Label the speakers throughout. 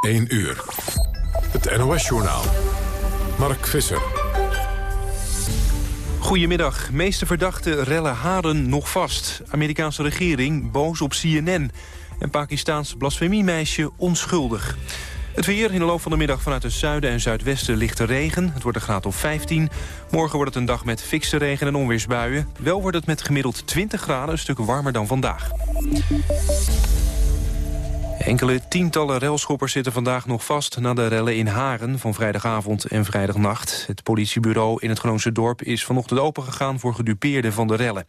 Speaker 1: 1 uur. Het NOS-journaal. Mark Visser.
Speaker 2: Goedemiddag. Meeste verdachte rellen Haren nog vast. Amerikaanse regering boos op CNN. En Pakistaans blasfemiemeisje onschuldig. Het weer in de loop van de middag vanuit het zuiden en zuidwesten ligt regen. Het wordt een graad of 15. Morgen wordt het een dag met fikse regen en onweersbuien. Wel wordt het met gemiddeld 20 graden een stuk warmer dan vandaag. Enkele tientallen relschoppers zitten vandaag nog vast... na de rellen in Haren van vrijdagavond en vrijdagnacht. Het politiebureau in het Groningse dorp is vanochtend opengegaan... voor gedupeerden van de rellen.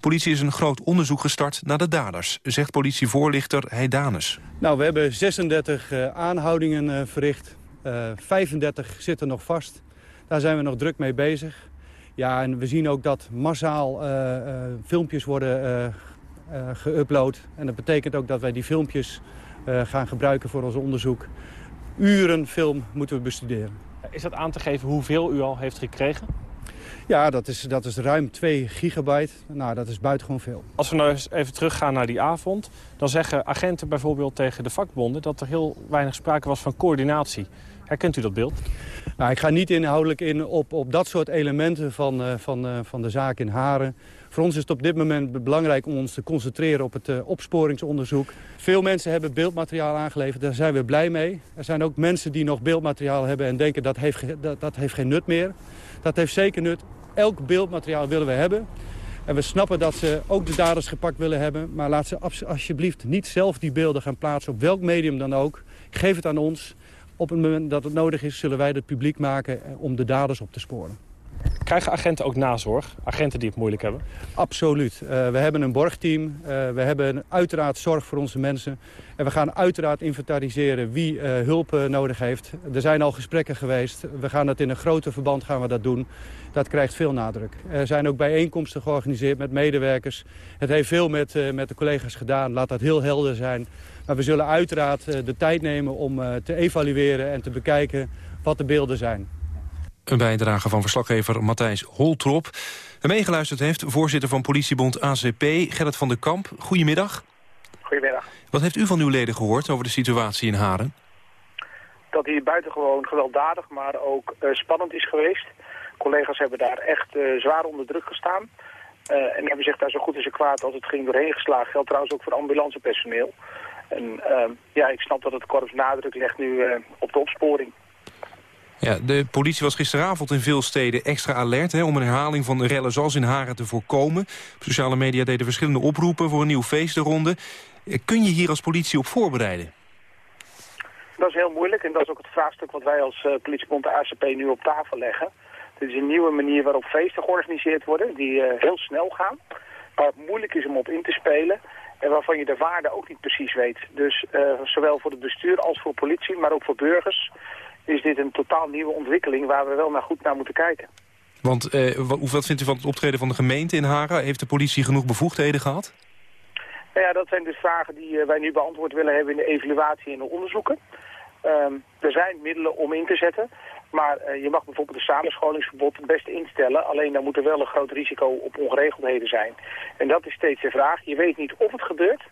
Speaker 2: politie is een groot onderzoek gestart naar de daders... zegt politievoorlichter Heidanus.
Speaker 3: Nou, we hebben 36 uh, eh, aanhoudingen uh, verricht. Uh, eh, 35 zitten nog vast. Daar zijn we nog druk mee bezig. Ja, en we zien ook dat massaal filmpjes worden geüpload. En dat betekent ook dat wij die filmpjes gaan gebruiken voor ons onderzoek. Uren film moeten we bestuderen.
Speaker 4: Is dat aan te geven hoeveel u al heeft gekregen?
Speaker 3: Ja, dat is, dat is ruim 2 gigabyte. Nou, dat is buitengewoon veel.
Speaker 4: Als we nou eens even teruggaan naar die avond... dan zeggen agenten bijvoorbeeld tegen de vakbonden... dat er heel weinig sprake was van coördinatie. Herkent u dat beeld?
Speaker 3: Nou, ik ga niet inhoudelijk in op, op dat soort elementen van, uh, van, uh, van de zaak in Haren. Voor ons is het op dit moment belangrijk om ons te concentreren op het uh, opsporingsonderzoek. Veel mensen hebben beeldmateriaal aangeleverd, daar zijn we blij mee. Er zijn ook mensen die nog beeldmateriaal hebben en denken dat heeft, dat, dat heeft geen nut meer. Dat heeft zeker nut. Elk beeldmateriaal willen we hebben. En we snappen dat ze ook de daders gepakt willen hebben. Maar laat ze alsjeblieft niet zelf die beelden gaan plaatsen op welk medium dan ook. Geef het aan ons. Op het moment dat het nodig is, zullen wij het publiek maken eh, om de daders op te sporen.
Speaker 4: Krijgen agenten ook nazorg? Agenten die het moeilijk hebben?
Speaker 3: Absoluut. Uh, we hebben een borgteam. Uh, we hebben uiteraard zorg voor onze mensen. En we gaan uiteraard inventariseren wie uh, hulp nodig heeft. Er zijn al gesprekken geweest. We gaan dat in een groter verband gaan we dat doen. Dat krijgt veel nadruk. Er zijn ook bijeenkomsten georganiseerd met medewerkers. Het heeft veel met, met de collega's gedaan. Laat dat heel helder zijn. Maar we zullen uiteraard de tijd nemen om te evalueren en te bekijken wat de beelden zijn.
Speaker 2: Een bijdrage van verslaggever Matthijs Holtrop. En meegeluisterd heeft voorzitter van politiebond ACP, Gerrit van der Kamp. Goedemiddag.
Speaker 5: Goedemiddag.
Speaker 2: Wat heeft u van uw leden gehoord over de situatie in Haren?
Speaker 5: Dat hij buitengewoon gewelddadig, maar ook uh, spannend is geweest. Collega's hebben daar echt uh, zwaar onder druk gestaan. Uh, en hebben zich daar zo goed als ze kwaad als het ging doorheen geslagen. Geldt trouwens ook voor ambulancepersoneel. En ja, ik snap dat het korps nadruk legt nu op de opsporing.
Speaker 2: Ja, de politie was gisteravond in veel steden extra alert... Hè, om een herhaling van de rellen zoals in Haren te voorkomen. sociale media deden verschillende oproepen voor een nieuw feestenronde. Eh, kun je hier als politie op voorbereiden?
Speaker 5: Dat is heel moeilijk en dat is ook het vraagstuk wat wij als uh, politiebond de ACP nu op tafel leggen. Dit is een nieuwe manier waarop feesten georganiseerd worden, die uh, heel snel gaan. Waar het moeilijk is om op in te spelen en waarvan je de waarde ook niet precies weet. Dus zowel voor het bestuur als voor politie, maar ook voor burgers is dit een totaal nieuwe ontwikkeling waar we wel naar goed naar moeten kijken.
Speaker 2: Want eh, wat vindt u van het optreden van de gemeente in Hara? Heeft de politie genoeg bevoegdheden gehad?
Speaker 5: Nou ja, dat zijn dus vragen die uh, wij nu beantwoord willen hebben in de evaluatie en de onderzoeken. Um, er zijn middelen om in te zetten, maar uh, je mag bijvoorbeeld een samenscholingsverbod het beste instellen. Alleen dan moet er wel een groot risico op ongeregeldheden zijn. En dat is steeds de vraag. Je weet niet of het gebeurt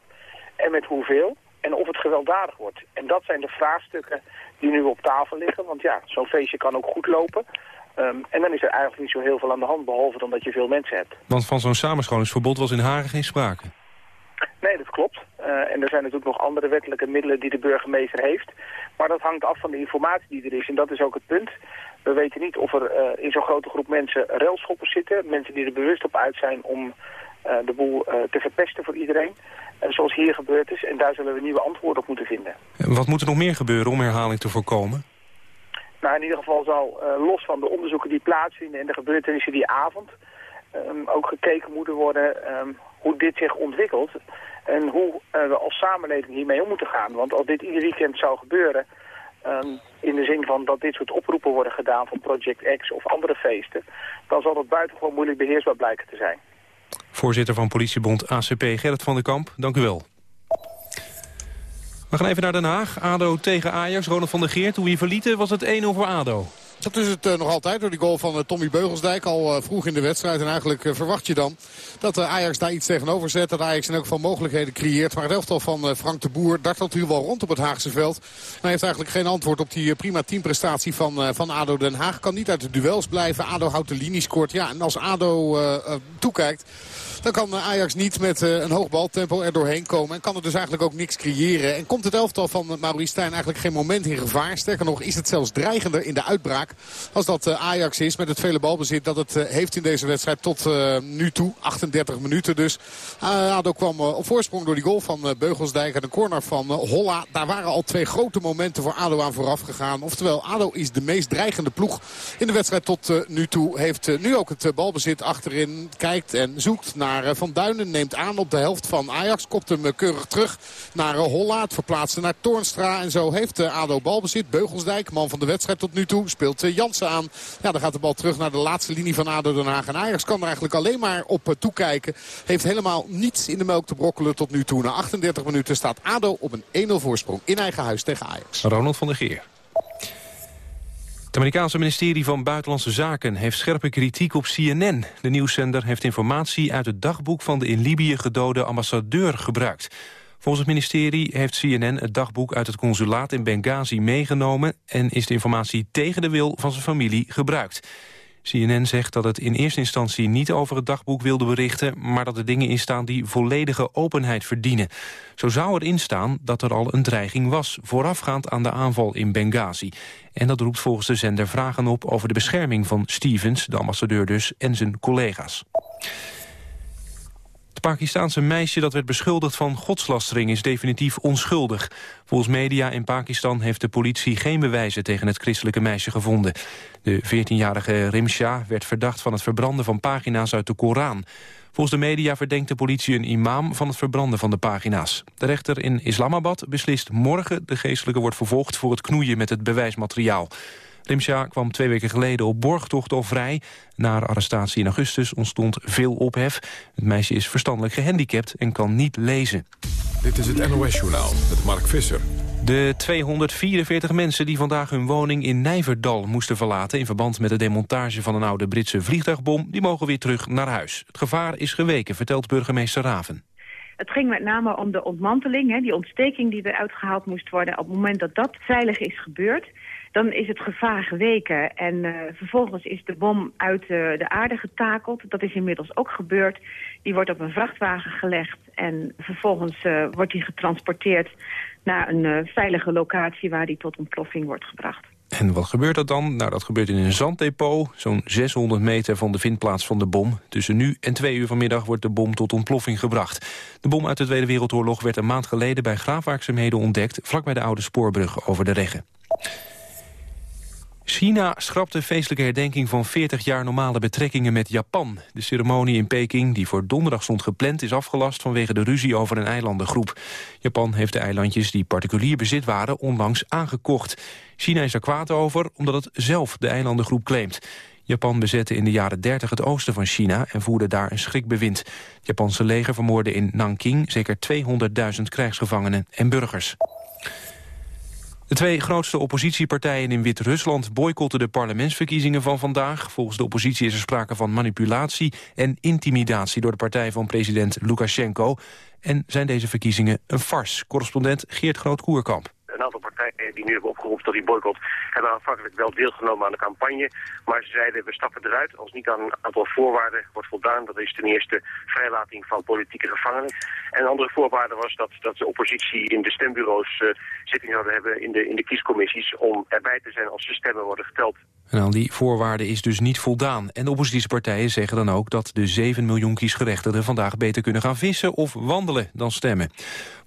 Speaker 5: en met hoeveel en of het gewelddadig wordt. En dat zijn de vraagstukken die nu op tafel liggen. Want ja, zo'n feestje kan ook goed lopen. Um, en dan is er eigenlijk niet zo heel veel aan de hand, behalve dan dat je veel mensen hebt.
Speaker 2: Want van zo'n samenscholingsverbod was in Haren geen sprake?
Speaker 5: Nee, dat klopt. Uh, en er zijn natuurlijk nog andere wettelijke middelen die de burgemeester heeft. Maar dat hangt af van de informatie die er is. En dat is ook het punt. We weten niet of er uh, in zo'n grote groep mensen railschoppers zitten. Mensen die er bewust op uit zijn om uh, de boel te verpesten voor iedereen. En zoals hier gebeurd is. En daar zullen we nieuwe antwoorden op moeten vinden.
Speaker 2: En wat moet er nog meer gebeuren om herhaling te voorkomen?
Speaker 5: Nou, in ieder geval zal uh, los van de onderzoeken die plaatsvinden en de gebeurtenissen die avond... Um, ook gekeken moeten worden um, hoe dit zich ontwikkelt... en hoe uh, we als samenleving hiermee om moeten gaan. Want als dit ieder weekend zou gebeuren... Um, in de zin van dat dit soort oproepen worden gedaan van Project X of andere feesten... dan zal dat buitengewoon moeilijk beheersbaar blijken te zijn.
Speaker 2: Voorzitter van politiebond ACP, Gerrit van den Kamp, dank u wel. We gaan even naar Den Haag. ADO tegen Ajax. Ronald van der Geert, hoe je verlieten was het 1 over ADO.
Speaker 6: Dat is het nog altijd door die goal van Tommy Beugelsdijk. Al vroeg in de wedstrijd. En eigenlijk verwacht je dan dat Ajax daar iets tegenover zet. Dat Ajax in elk geval mogelijkheden creëert. Maar het elftal van Frank de Boer dartelt hier wel rond op het Haagse veld. Hij heeft eigenlijk geen antwoord op die prima teamprestatie van, van ADO Den Haag. Kan niet uit de duels blijven. ADO houdt de linie, scoort. Ja, en als ADO toekijkt... Dan kan Ajax niet met eh, een hoog baltempo er doorheen komen. En kan er dus eigenlijk ook niks creëren. En komt het elftal van Maurice Stijn eigenlijk geen moment in gevaar. Sterker nog is het zelfs dreigender in de uitbraak. Als dat eh, Ajax is met het vele balbezit dat het eh, heeft in deze wedstrijd tot nu toe. 38 minuten dus. ADO kwam op voorsprong door die goal van Beugelsdijk en de corner van Holla. Daar waren al twee grote momenten voor ADO aan vooraf gegaan. Oftewel ADO is de meest dreigende ploeg in de wedstrijd tot nu toe. Heeft nu ook het balbezit achterin. Kijkt en zoekt naar naar eh, Van Duinen. Neemt aan op de helft van Ajax. Kopt hem eh, keurig terug naar eh, Holla. Het verplaatsen naar Toornstra. En zo heeft ADO balbezit. Beugelsdijk, man van de wedstrijd tot nu toe. Speelt Jansen aan. Ja, dan gaat de bal terug naar de laatste linie van ADO Den Haag. En Ajax kan er eigenlijk alleen maar op toekijken. Heeft helemaal niets in de melk te brokkelen tot nu toe. Na 38 minuten staat ADO op een 1-0 voorsprong in eigen huis tegen Ajax.
Speaker 2: Ronald van der Geer. Amerikaanse ministerie van Buitenlandse Zaken heeft scherpe kritiek op CNN. De nieuwszender heeft informatie uit het dagboek van de in Libië gedode ambassadeur gebruikt. Volgens het ministerie heeft CNN het dagboek uit het consulaat in Benghazi meegenomen... en is de informatie tegen de wil van zijn familie gebruikt. CNN zegt dat het in eerste instantie niet over het dagboek wilde berichten... maar dat er dingen in staan die volledige openheid verdienen. Zo zou erin staan dat er al een dreiging was... voorafgaand aan de aanval in Benghazi. En dat roept volgens de zender vragen op over de bescherming van Stevens... de ambassadeur dus, en zijn collega's. Het Pakistaanse meisje dat werd beschuldigd van godslastering is definitief onschuldig. Volgens media in Pakistan heeft de politie geen bewijzen tegen het christelijke meisje gevonden. De 14-jarige Rimsha werd verdacht van het verbranden van pagina's uit de Koran. Volgens de media verdenkt de politie een imam van het verbranden van de pagina's. De rechter in Islamabad beslist morgen de geestelijke wordt vervolgd voor het knoeien met het bewijsmateriaal. Rimsha kwam twee weken geleden op borgtocht al vrij. Na arrestatie in augustus ontstond veel ophef. Het meisje is verstandelijk gehandicapt en kan niet lezen.
Speaker 1: Dit is het NOS-journaal met Mark Visser.
Speaker 2: De 244 mensen die vandaag hun woning in Nijverdal moesten verlaten... in verband met de demontage van een oude Britse vliegtuigbom... die mogen weer terug naar huis. Het gevaar is geweken, vertelt burgemeester Raven.
Speaker 7: Het ging met name om de ontmanteling, hè, die ontsteking die eruit gehaald moest worden. Op het moment dat dat veilig is gebeurd, dan is het gevaar geweken. En uh, vervolgens is de bom uit uh, de aarde getakeld. Dat is inmiddels ook gebeurd. Die wordt op een vrachtwagen gelegd en vervolgens uh, wordt die getransporteerd naar een veilige locatie waar die tot ontploffing wordt gebracht.
Speaker 2: En wat gebeurt er dan? Nou, dat gebeurt in een zanddepot, zo'n 600 meter van de vindplaats van de bom. Tussen nu en twee uur vanmiddag wordt de bom tot ontploffing gebracht. De bom uit de Tweede Wereldoorlog werd een maand geleden bij graafwerkzaamheden ontdekt... vlakbij de oude spoorbrug over de Regge. China schrapt de feestelijke herdenking van 40 jaar normale betrekkingen met Japan. De ceremonie in Peking, die voor donderdag stond gepland, is afgelast vanwege de ruzie over een eilandengroep. Japan heeft de eilandjes die particulier bezit waren onlangs aangekocht. China is er kwaad over, omdat het zelf de eilandengroep claimt. Japan bezette in de jaren 30 het oosten van China en voerde daar een schrikbewind. Het Japanse leger vermoorde in Nanking zeker 200.000 krijgsgevangenen en burgers. De twee grootste oppositiepartijen in Wit-Rusland boycotten de parlementsverkiezingen van vandaag. Volgens de oppositie is er sprake van manipulatie en intimidatie door de partij van president Lukashenko. En zijn deze verkiezingen een farce? Correspondent Geert Groot-Koerkamp
Speaker 8: een aantal partijen die nu hebben opgeroepen tot die boycott... hebben aanvankelijk wel deelgenomen aan de campagne. Maar ze zeiden, we stappen eruit als niet aan een aantal voorwaarden wordt voldaan. Dat is ten eerste vrijlating van politieke gevangenen. En een andere voorwaarde was dat, dat de oppositie in de stembureaus uh, zitting zouden hebben in de, in de kiescommissies... om erbij te zijn als de stemmen worden geteld.
Speaker 2: En aan die voorwaarden is dus niet voldaan. En de oppositiepartijen zeggen dan ook dat de 7 miljoen kiesgerechtigden... vandaag beter kunnen gaan vissen of wandelen dan stemmen.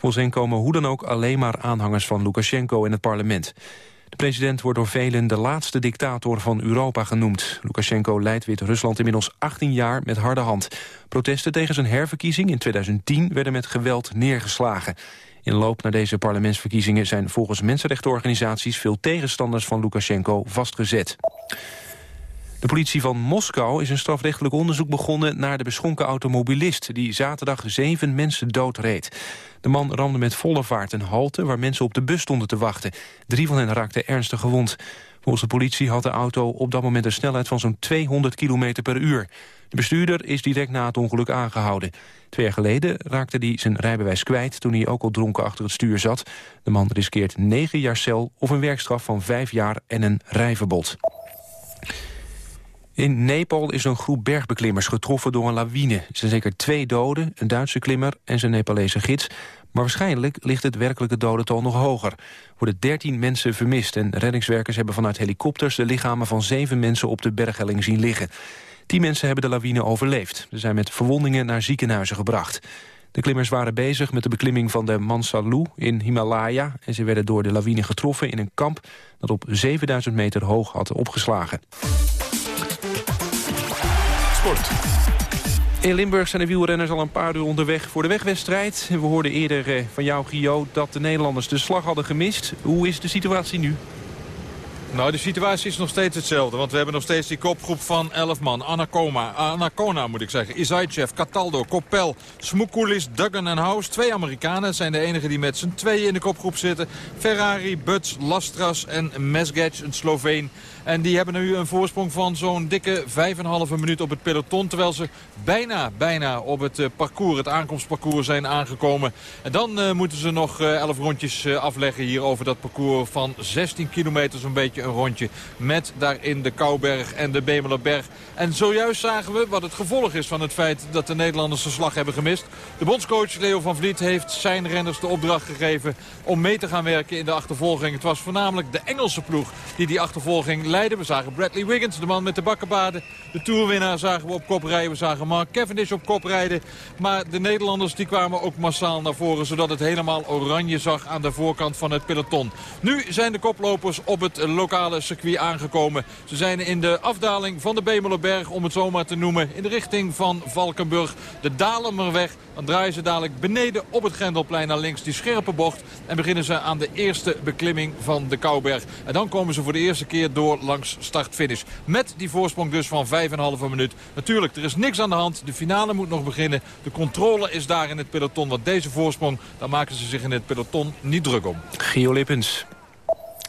Speaker 2: Volgens komen hoe dan ook alleen maar aanhangers van Lukashenko in het parlement. De president wordt door velen de laatste dictator van Europa genoemd. Lukashenko leidt Wit-Rusland inmiddels 18 jaar met harde hand. Protesten tegen zijn herverkiezing in 2010 werden met geweld neergeslagen. In loop naar deze parlementsverkiezingen zijn volgens mensenrechtenorganisaties veel tegenstanders van Lukashenko vastgezet. De politie van Moskou is een strafrechtelijk onderzoek begonnen naar de beschonken automobilist die zaterdag zeven mensen doodreed. De man ramde met volle vaart een halte waar mensen op de bus stonden te wachten. Drie van hen raakten ernstig gewond. Volgens de politie had de auto op dat moment een snelheid van zo'n 200 km per uur. De bestuurder is direct na het ongeluk aangehouden. Twee jaar geleden raakte hij zijn rijbewijs kwijt toen hij ook al dronken achter het stuur zat. De man riskeert 9 jaar cel of een werkstraf van 5 jaar en een rijverbod. In Nepal is een groep bergbeklimmers getroffen door een lawine. Er zijn zeker twee doden, een Duitse klimmer en zijn Nepalese gids. Maar waarschijnlijk ligt het werkelijke dodental nog hoger. Er worden 13 mensen vermist en reddingswerkers hebben vanuit helikopters... de lichamen van zeven mensen op de berghelling zien liggen. Tien mensen hebben de lawine overleefd. Ze zijn met verwondingen naar ziekenhuizen gebracht. De klimmers waren bezig met de beklimming van de Mansalu in Himalaya... en ze werden door de lawine getroffen in een kamp... dat op 7000 meter hoog had opgeslagen.
Speaker 1: Sport.
Speaker 2: In Limburg zijn de wielrenners al een paar uur onderweg voor de wegwedstrijd. We hoorden eerder eh, van jou, Gio, dat de Nederlanders de slag hadden gemist. Hoe is de situatie nu?
Speaker 9: Nou, de situatie is nog steeds hetzelfde. Want we hebben nog steeds die kopgroep van 11 man. Anacoma, Anacona moet ik zeggen. Isaichev, Cataldo, Koppel, Smoukoulis, Duggan en House. Twee Amerikanen zijn de enigen die met z'n tweeën in de kopgroep zitten. Ferrari, Butz, Lastras en Mesgec, een Sloveen. En die hebben nu een voorsprong van zo'n dikke 5,5 minuut op het peloton. Terwijl ze bijna, bijna op het eh, parcours, het aankomstparcours zijn aangekomen. En dan uh, moeten ze nog uh, 11 rondjes uh, afleggen hier over dat parcours van 16 kilometer zo'n beetje een rondje. Met daarin de Kouberg en de Bemelerberg. En zojuist zagen we wat het gevolg is van het feit dat de Nederlanders de slag hebben gemist. De bondscoach Leo van Vliet heeft zijn renners de opdracht gegeven om mee te gaan werken in de achtervolging. Het was voornamelijk de Engelse ploeg die die achtervolging leidde. We zagen Bradley Wiggins, de man met de bakkenbaden. De toerwinnaar zagen we op kop rijden. We zagen Mark Cavendish op kop rijden. Maar de Nederlanders die kwamen ook massaal naar voren. Zodat het helemaal oranje zag aan de voorkant van het peloton. Nu zijn de koplopers op het lokale circuit aangekomen. Ze zijn in de afdaling van de Bemelerberg, om het zomaar te noemen. In de richting van Valkenburg. De Dalemerweg. Dan draaien ze dadelijk beneden op het Grendelplein naar links die scherpe bocht. En beginnen ze aan de eerste beklimming van de Kouberg. En dan komen ze voor de eerste keer door langs start-finish. Met die voorsprong dus van 5,5 minuut. Natuurlijk, er is niks aan de hand. De finale moet nog beginnen. De controle is daar in het peloton. Want deze voorsprong, daar maken ze zich in het peloton niet druk om.
Speaker 2: Gio Lippens.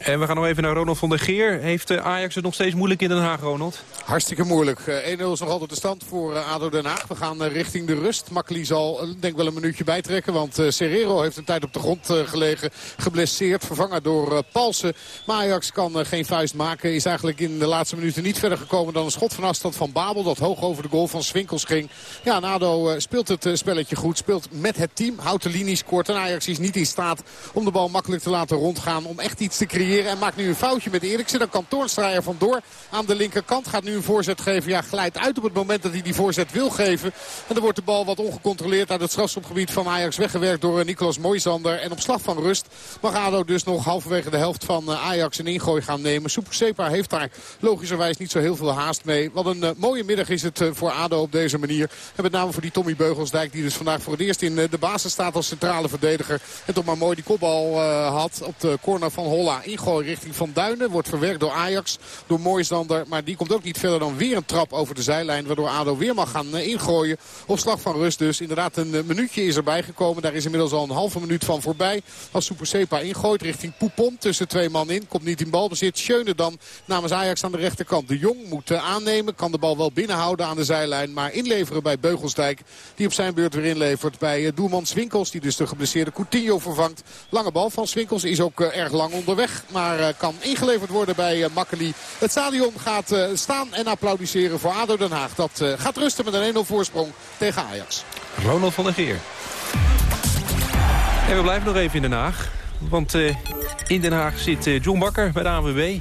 Speaker 2: En we gaan nog even naar Ronald van der Geer. Heeft eh, Ajax het nog steeds moeilijk in Den Haag, Ronald?
Speaker 6: Hartstikke moeilijk. 1-0 is nog altijd de stand voor eh, ADO Den Haag. We gaan eh, richting de rust. Makkeli zal denk wel een minuutje bijtrekken. Want Serrero heeft een tijd op de grond gelegen. Geblesseerd. Vervangen door Palsen. Maar Ajax kan geen vuist maken. Is eigenlijk in de laatste minuten niet verder gekomen dan een schot van afstand van Babel. Dat hoog over de goal van Swinkels ging. Ja, ADO speelt het spelletje goed. Speelt met het team. Houdt de linies kort. En Ajax is niet in staat om de bal makkelijk te laten rondgaan. Om echt iets te creëren en maakt nu een foutje met Eriksen. Dan kan Toornstra er vandoor aan de linkerkant. Gaat nu een voorzet geven. Ja, glijdt uit op het moment dat hij die voorzet wil geven. En dan wordt de bal wat ongecontroleerd uit het strafschopgebied van Ajax weggewerkt door eh, Nicolas Moisander. En op slag van rust mag ADO dus nog halverwege de helft van eh, Ajax een ingooi gaan nemen. Sepa heeft daar logischerwijs niet zo heel veel haast mee. Wat een uh, mooie middag is het voor ADO op deze manier. En met name voor die Tommy Beugelsdijk die dus vandaag voor het eerst in de basis staat als centrale verdediger. En toch maar mooi die kopbal had op de corner van Holla ingooi richting Van Duinen. Wordt verwerkt door Ajax, door Mooisander. Maar die komt ook niet verder dan weer een trap over de zijlijn. Waardoor ADO weer mag gaan eh, ingooien. Op slag van rust dus. Inderdaad een eh, minuutje is erbij gekomen. Daar is inmiddels al een halve minuut van voorbij. Als Super Sepa ingooit richting Poupon. Tussen twee man in. Komt niet in balbezit. Schöne dan namens Ajax aan de rechterkant. De Jong moet eh, aannemen. Kan de bal wel binnenhouden aan de zijlijn. Maar inleveren bij Beugelsdijk. Die op zijn beurt weer inlevert bij doelman Swinkels. Die dus de geblesseerde Coutinho vervangt. Lange bal van Swinkels is ook erg lang onderweg. Maar eh, kan ingeleverd worden bij eh, Makkeli. Het stadion gaat eh, staan en applaudisseren voor ADO Den Haag. Dat gaat rusten met een 1-0 voorsprong tegen Ajax.
Speaker 2: Ronald van der Geer. En we blijven nog even in Den Haag. Want in Den Haag zit John Bakker bij de ANWB.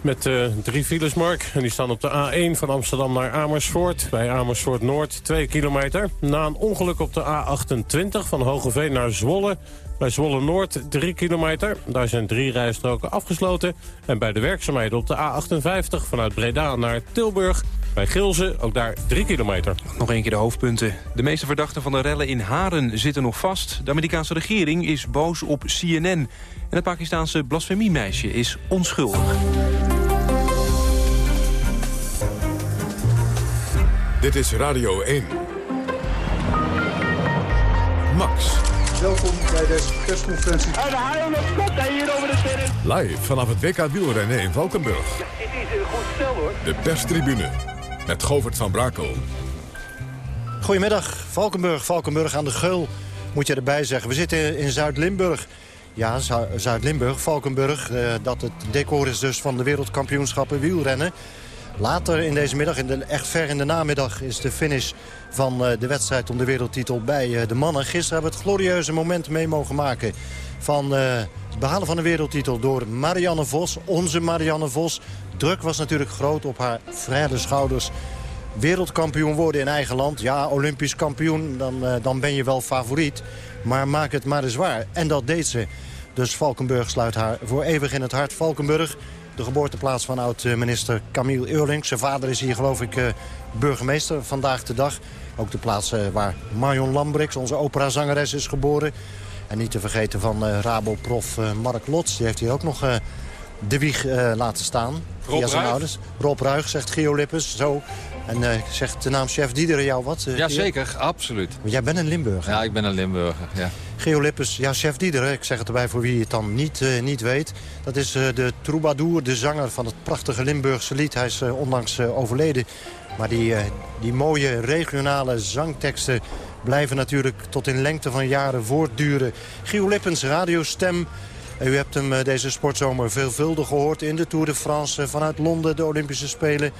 Speaker 10: Met uh, drie files, Mark. En die staan op de A1 van Amsterdam naar Amersfoort. Bij Amersfoort Noord, 2 kilometer. Na een ongeluk op de A28 van Hogeveen naar Zwolle... Bij Zwolle Noord 3 kilometer. Daar zijn drie rijstroken afgesloten. En bij de werkzaamheden op de A58 vanuit Breda naar Tilburg... Bij Gilze ook daar 3 kilometer.
Speaker 2: Nog een keer de hoofdpunten. De meeste verdachten van de rellen in Haren zitten nog vast. De Amerikaanse regering is boos op CNN. En het Pakistaanse blasfemiemeisje is onschuldig.
Speaker 1: Dit is Radio 1. Max.
Speaker 11: Welkom bij deze persconferentie.
Speaker 12: En kop hier over de terrein.
Speaker 1: Live vanaf het WK wielrennen in Valkenburg.
Speaker 11: Ja, het is een goed stel hoor.
Speaker 1: De perstribune met Govert van Brakel.
Speaker 12: Goedemiddag, Valkenburg, Valkenburg aan de Geul moet je erbij zeggen. We zitten in Zuid-Limburg. Ja, Zuid-Limburg, Valkenburg. Uh, dat het decor is dus van de wereldkampioenschappen wielrennen. Later in deze middag, in de, echt ver in de namiddag, is de finish van uh, de wedstrijd om de wereldtitel bij uh, de mannen. Gisteren hebben we het glorieuze moment mee mogen maken van het behalen van de wereldtitel door Marianne Vos. Onze Marianne Vos. Druk was natuurlijk groot op haar vrede schouders wereldkampioen worden in eigen land. Ja, olympisch kampioen, dan, dan ben je wel favoriet. Maar maak het maar eens waar. En dat deed ze. Dus Valkenburg sluit haar voor eeuwig in het hart. Valkenburg, de geboorteplaats van oud-minister Camille Eurlings. Zijn vader is hier geloof ik uh, burgemeester vandaag de dag. Ook de plaats uh, waar Marion Lambrix, onze operazangeres, is geboren. En niet te vergeten van Rabo-prof Mark Lots. Die heeft hier ook nog de wieg laten staan.
Speaker 9: Rob via zijn
Speaker 12: Ruig. ouders. Rob Ruig, zegt Geo Lippens. Zo. En uh, zegt de naam chef Dieder jou wat?
Speaker 9: Uh, Jazeker, absoluut.
Speaker 12: Maar jij bent een Limburger.
Speaker 9: Ja, ik ben een Limburger, ja.
Speaker 12: Geo Lippes, ja, chef Dieder, ik zeg het erbij voor wie het dan niet, uh, niet weet. Dat is de troubadour, de zanger van het prachtige Limburgse lied. Hij is onlangs overleden. Maar die, die mooie regionale zangteksten blijven natuurlijk tot in lengte van jaren voortduren. Gio Lippens, radiostem. U hebt hem deze sportzomer veelvuldig gehoord in de Tour de France. Vanuit Londen, de Olympische Spelen.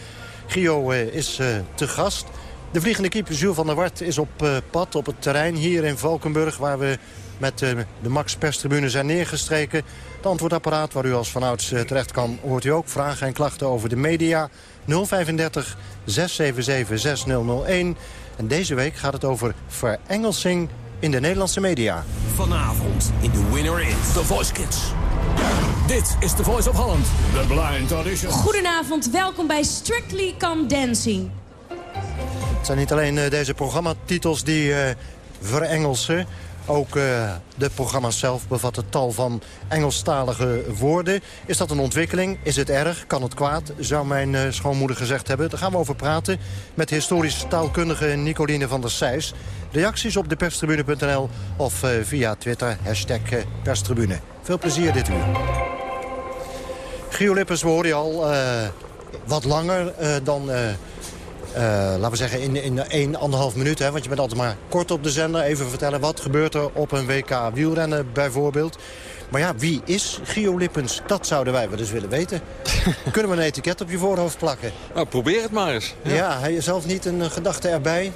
Speaker 12: Gio is uh, te gast. De vliegende keeper Jules van der Wart is op uh, pad op het terrein hier in Valkenburg... waar we met de Max Perstribune zijn neergestreken. Het antwoordapparaat waar u als vanouds terecht kan... hoort u ook vragen en klachten over de media. 035 677 6001. En deze week gaat het over verengelsing in de Nederlandse media.
Speaker 13: Vanavond in The Winner is The Voice Kids. Dit is The Voice of Holland. The Blind Audition.
Speaker 14: Goedenavond, welkom bij Strictly Come Dancing.
Speaker 12: Het zijn niet alleen uh, deze programmatitels die uh, verengelsen. Ook uh, de programma's zelf bevatten tal van Engelstalige woorden. Is dat een ontwikkeling? Is het erg? Kan het kwaad? Zou mijn uh, schoonmoeder gezegd hebben. Daar gaan we over praten met historisch taalkundige Nicoline van der Seys. Reacties op deperstribune.nl of uh, via Twitter, hashtag. Veel plezier dit uur. Gio Lippers, horen je al wat langer dan... Uh, laten we zeggen in, in 1, anderhalf minuut. Hè, want je bent altijd maar kort op de zender. Even vertellen wat gebeurt er op een WK wielrennen bijvoorbeeld. Maar ja, wie is Gio Lippens? Dat zouden wij wel eens willen weten. Kunnen we een etiket op je voorhoofd plakken?
Speaker 9: Nou, probeer het maar eens.
Speaker 12: Ja, ja hij zelf niet een gedachte erbij?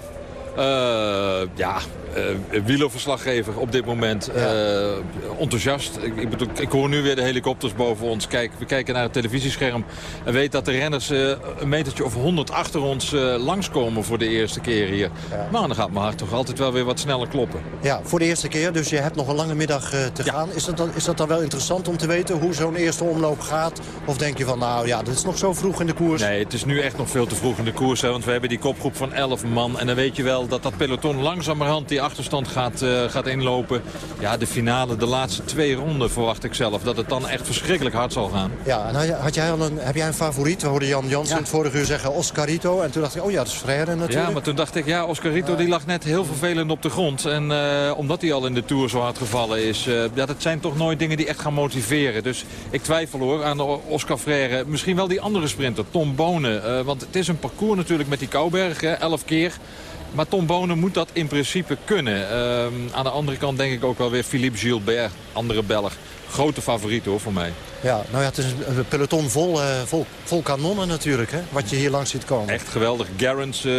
Speaker 9: Uh, ja, uh, wielerverslaggever op dit moment. Uh, enthousiast. Ik, ik, bedoel, ik hoor nu weer de helikopters boven ons. Kijk, we kijken naar het televisiescherm en weten dat de renners een metertje of 100 achter ons langskomen voor de eerste keer hier. Ja. Maar dan gaat mijn hart toch altijd wel weer wat sneller kloppen.
Speaker 12: Ja, voor de eerste keer. Dus je hebt nog een lange middag te ja. gaan. Is dat, dan, is dat dan wel interessant om te weten hoe zo'n eerste omloop gaat? Of denk je van, nou ja, dat is nog zo vroeg in de koers?
Speaker 9: Nee, het is nu echt nog veel te vroeg in de koers. Hè, want we hebben die kopgroep van 11 man. En dan weet je wel dat dat peloton langzamerhand die achterstand gaat, uh, gaat inlopen. Ja, de finale, de laatste twee ronden verwacht ik zelf. Dat het dan echt verschrikkelijk hard zal gaan.
Speaker 12: Ja, en had jij al een, heb jij een favoriet? We hoorden Jan Jansen ja. het vorige uur zeggen Oscarito. En toen dacht ik, oh ja, dat is Frère natuurlijk.
Speaker 9: Ja, maar toen dacht ik, ja, Oscarito uh. die lag net heel vervelend op de grond. En uh, omdat hij al in de Tour zo hard gevallen is. ja, dat zijn toch nooit dingen die echt gaan motiveren. Dus ik twijfel hoor aan de Oscar Freire. Misschien wel die andere sprinter, Tom Bonen. want het is een parcours natuurlijk met die Kouberg, hè, elf keer. Maar Tom Bonen moet dat in principe kunnen. Uh, aan de andere kant denk ik ook wel weer Philippe Gilbert, andere Belg. Grote favoriet hoor voor mij.
Speaker 12: Ja, nou ja, het is een peloton vol, uh, vol, vol kanonnen natuurlijk, hè, wat je hier langs ziet komen.
Speaker 9: Echt geweldig. Garants, uh,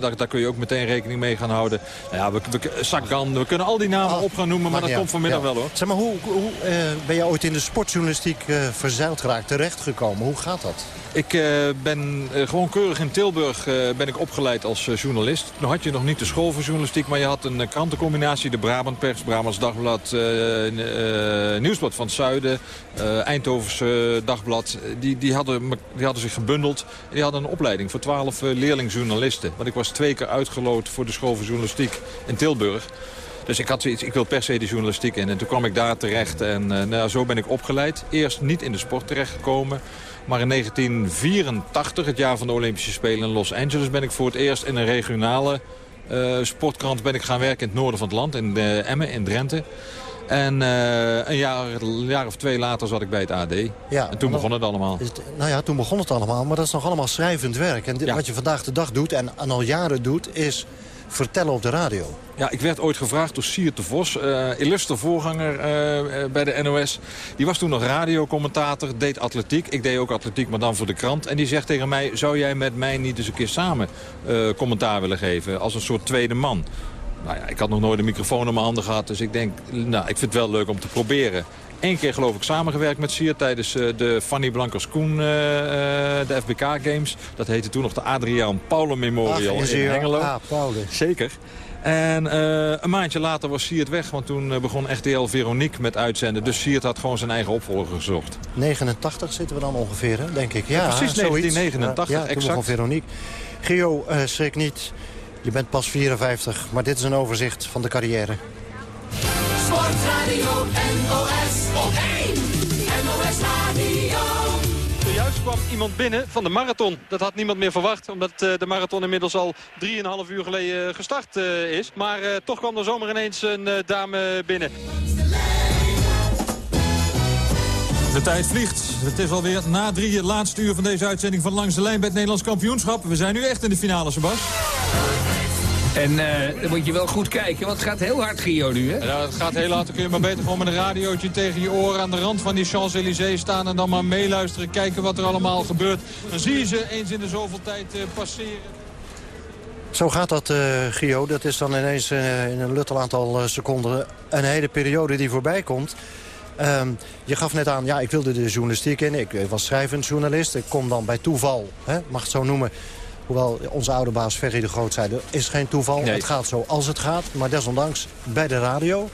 Speaker 9: daar, daar kun je ook meteen rekening mee gaan houden. Nou ja, we, we, Sagan, we kunnen al die namen ah, op gaan noemen, maar dat komt vanmiddag ja. wel hoor.
Speaker 12: Zeg maar, hoe, hoe uh, ben je ooit in de sportjournalistiek verzeild geraakt, terechtgekomen? Hoe gaat dat?
Speaker 9: Ik ben gewoon keurig in Tilburg ben ik opgeleid als journalist. Nu had je nog niet de school voor journalistiek, maar je had een krantencombinatie. De Brabant Pers, Brabants Dagblad, Nieuwsblad van het Zuiden, Eindhovense Dagblad. Die, die, hadden, die hadden zich gebundeld. Die hadden een opleiding voor twaalf leerlingjournalisten. Want ik was twee keer uitgeloot voor de school voor journalistiek in Tilburg. Dus ik had zoiets, ik wil per se de journalistiek in. En toen kwam ik daar terecht en uh, nou, zo ben ik opgeleid. Eerst niet in de sport terechtgekomen. Maar in 1984, het jaar van de Olympische Spelen in Los Angeles... ben ik voor het eerst in een regionale sportkrant ben ik gaan werken in het noorden van het land. In de Emmen, in Drenthe. En eh, een, jaar, een jaar of twee later zat ik bij het AD.
Speaker 12: Ja,
Speaker 9: en toen begon het allemaal.
Speaker 12: Het- nou ja, toen begon het allemaal. Maar dat is nog allemaal schrijvend werk. En dit- wat je vandaag de dag doet en, en al jaren doet... is vertellen op de radio.
Speaker 9: Ja, ik werd ooit gevraagd door Siert de Vos, eh illustre voorganger eh, bij de NOS. Die was toen nog radiocommentator, deed atletiek. Ik deed ook atletiek, maar dan voor de krant. En die zegt tegen mij, zou jij met mij niet eens een keer samen commentaar willen geven? Als een soort tweede man. Nou ja, ik had nog nooit een microfoon in mijn handen gehad. Dus ik denk, nou, ik vind het wel leuk om te proberen. Eén keer geloof ik samengewerkt met Sier tijdens eh, de Fanny Blankers-Koen, eh, eh, de FBK Games. Dat heette toen nog de Adriaan Paulen Memorial
Speaker 12: Ach,
Speaker 9: in Hengelo.
Speaker 12: Ah, Paulus.
Speaker 9: Zeker. En een maandje later was Siert weg, want toen begon RTL Veronique met uitzenden. Dus Siert had gewoon zijn eigen opvolger gezocht.
Speaker 12: 89 zitten we dan ongeveer, hè, denk ik. Ja,
Speaker 9: Ja, precies,
Speaker 12: zoiets.
Speaker 9: 1989,
Speaker 12: Ja, ja, toen
Speaker 9: exact.
Speaker 12: begon Veronique. Eh, schrik niet. Je bent pas 54, maar dit is een overzicht van de carrière.
Speaker 11: Sportradio NOS op 1. NOS Radio.
Speaker 15: Zojuist kwam iemand binnen van de marathon. Dat had niemand meer verwacht, omdat eh, de marathon inmiddels al 3,5 uur geleden gestart eh, is. Maar eh, toch kwam er zomaar ineens een eh, dame binnen.
Speaker 9: De tijd vliegt. Het is alweer na drie het laatste uur van deze uitzending van Langs de Lijn bij het Nederlands kampioenschap. We zijn nu echt in de finale, Sebas.
Speaker 16: En eh, dan moet je wel goed kijken, want het gaat heel hard, Gio, nu, hè?
Speaker 9: Ja, het gaat heel hard. Dan kun je maar beter gewoon met een radiootje tegen je oren aan de rand van die Champs-Élysées staan. En dan maar meeluisteren, kijken wat er allemaal gebeurt. Dan zie je ze eens in de zoveel tijd eh, passeren.
Speaker 12: Zo gaat dat, eh, Gio. Dat is dan ineens eh, in een luttel aantal seconden een hele periode die voorbij komt. Ehm, je gaf net aan, ja, ik wilde de journalistiek in. Ik was schrijvend journalist. Ik kom dan bij toeval, hè, mag het zo noemen. Hoewel onze oude baas Ferry de Groot zei, er is geen toeval.
Speaker 9: Nee.
Speaker 12: Het gaat zo als het gaat, maar desondanks bij de radio.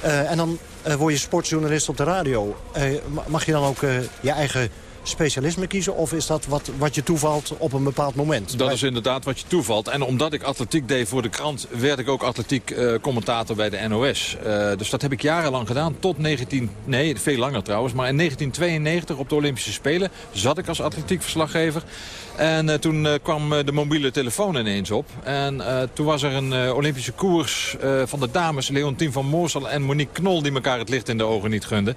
Speaker 12: Eh, en dan eh, word je sportjournalist op de radio. Eh, ma- mag je dan ook je eigen specialisme kiezen? Of is dat wat, wat je toevalt op een bepaald moment?
Speaker 9: Dat is inderdaad wat je toevalt. En omdat ik atletiek deed voor de krant... werd ik ook atletiek eh, commentator bij de NOS. Eh, dus dat heb ik jarenlang gedaan. Tot 19... Nee, veel langer trouwens. Maar in 1992 op de Olympische Spelen... zat ik als atletiekverslaggever. En eh, toen kwam de mobiele telefoon ineens op. En toen was er een Olympische koers van de dames... Leontien van Moorsel en Monique Knol... die elkaar het licht in de ogen niet gunden.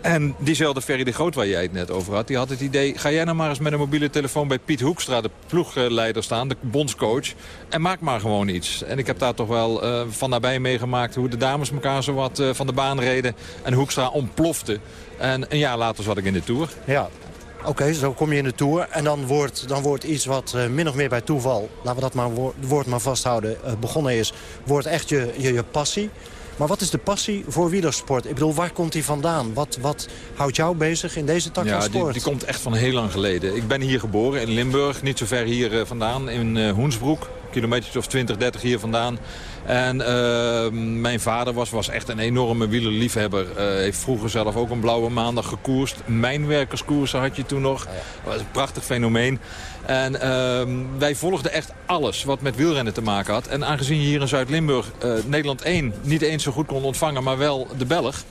Speaker 9: En diezelfde Ferry de Groot waar jij het net over had... die had het idee... ga jij nou maar eens met een mobiele telefoon bij Piet Hoekstra... de ploegleider staan, de bondscoach... en maak maar gewoon iets. En ik heb daar toch wel eh, van nabij meegemaakt... hoe de dames elkaar zo wat eh, van de baan reden... en Hoekstra ontplofte. En een jaar later zat ik in de Tour.
Speaker 12: Ja, oké, zo kom je in de Tour. En dan wordt, dan wordt iets wat eh, min of meer bij toeval... laten we dat maar woord, woord maar vasthouden, begonnen is... wordt echt je, je, je passie. Maar wat is de passie voor wielersport? Ik bedoel, waar komt die vandaan? Wat, wat houdt jou bezig in deze tak van
Speaker 9: Ja, die,
Speaker 12: sport?
Speaker 9: die komt echt van heel lang geleden. Ik ben hier geboren in Limburg, niet zo ver hier eh, vandaan, in eh, Hoensbroek. Kilometers of 20, 30 hier vandaan. En eh, mijn vader was, was echt een enorme wielerliefhebber. Eh heeft vroeger zelf ook een blauwe maandag gekoerst. Mijnwerkerskoersen had je toen nog. Dat was een prachtig fenomeen. En ehm, wij volgden echt alles wat met wielrennen te maken had. En aangezien je hier in Zuid-Limburg eh, Nederland 1 niet eens zo goed kon ontvangen, maar wel de Belg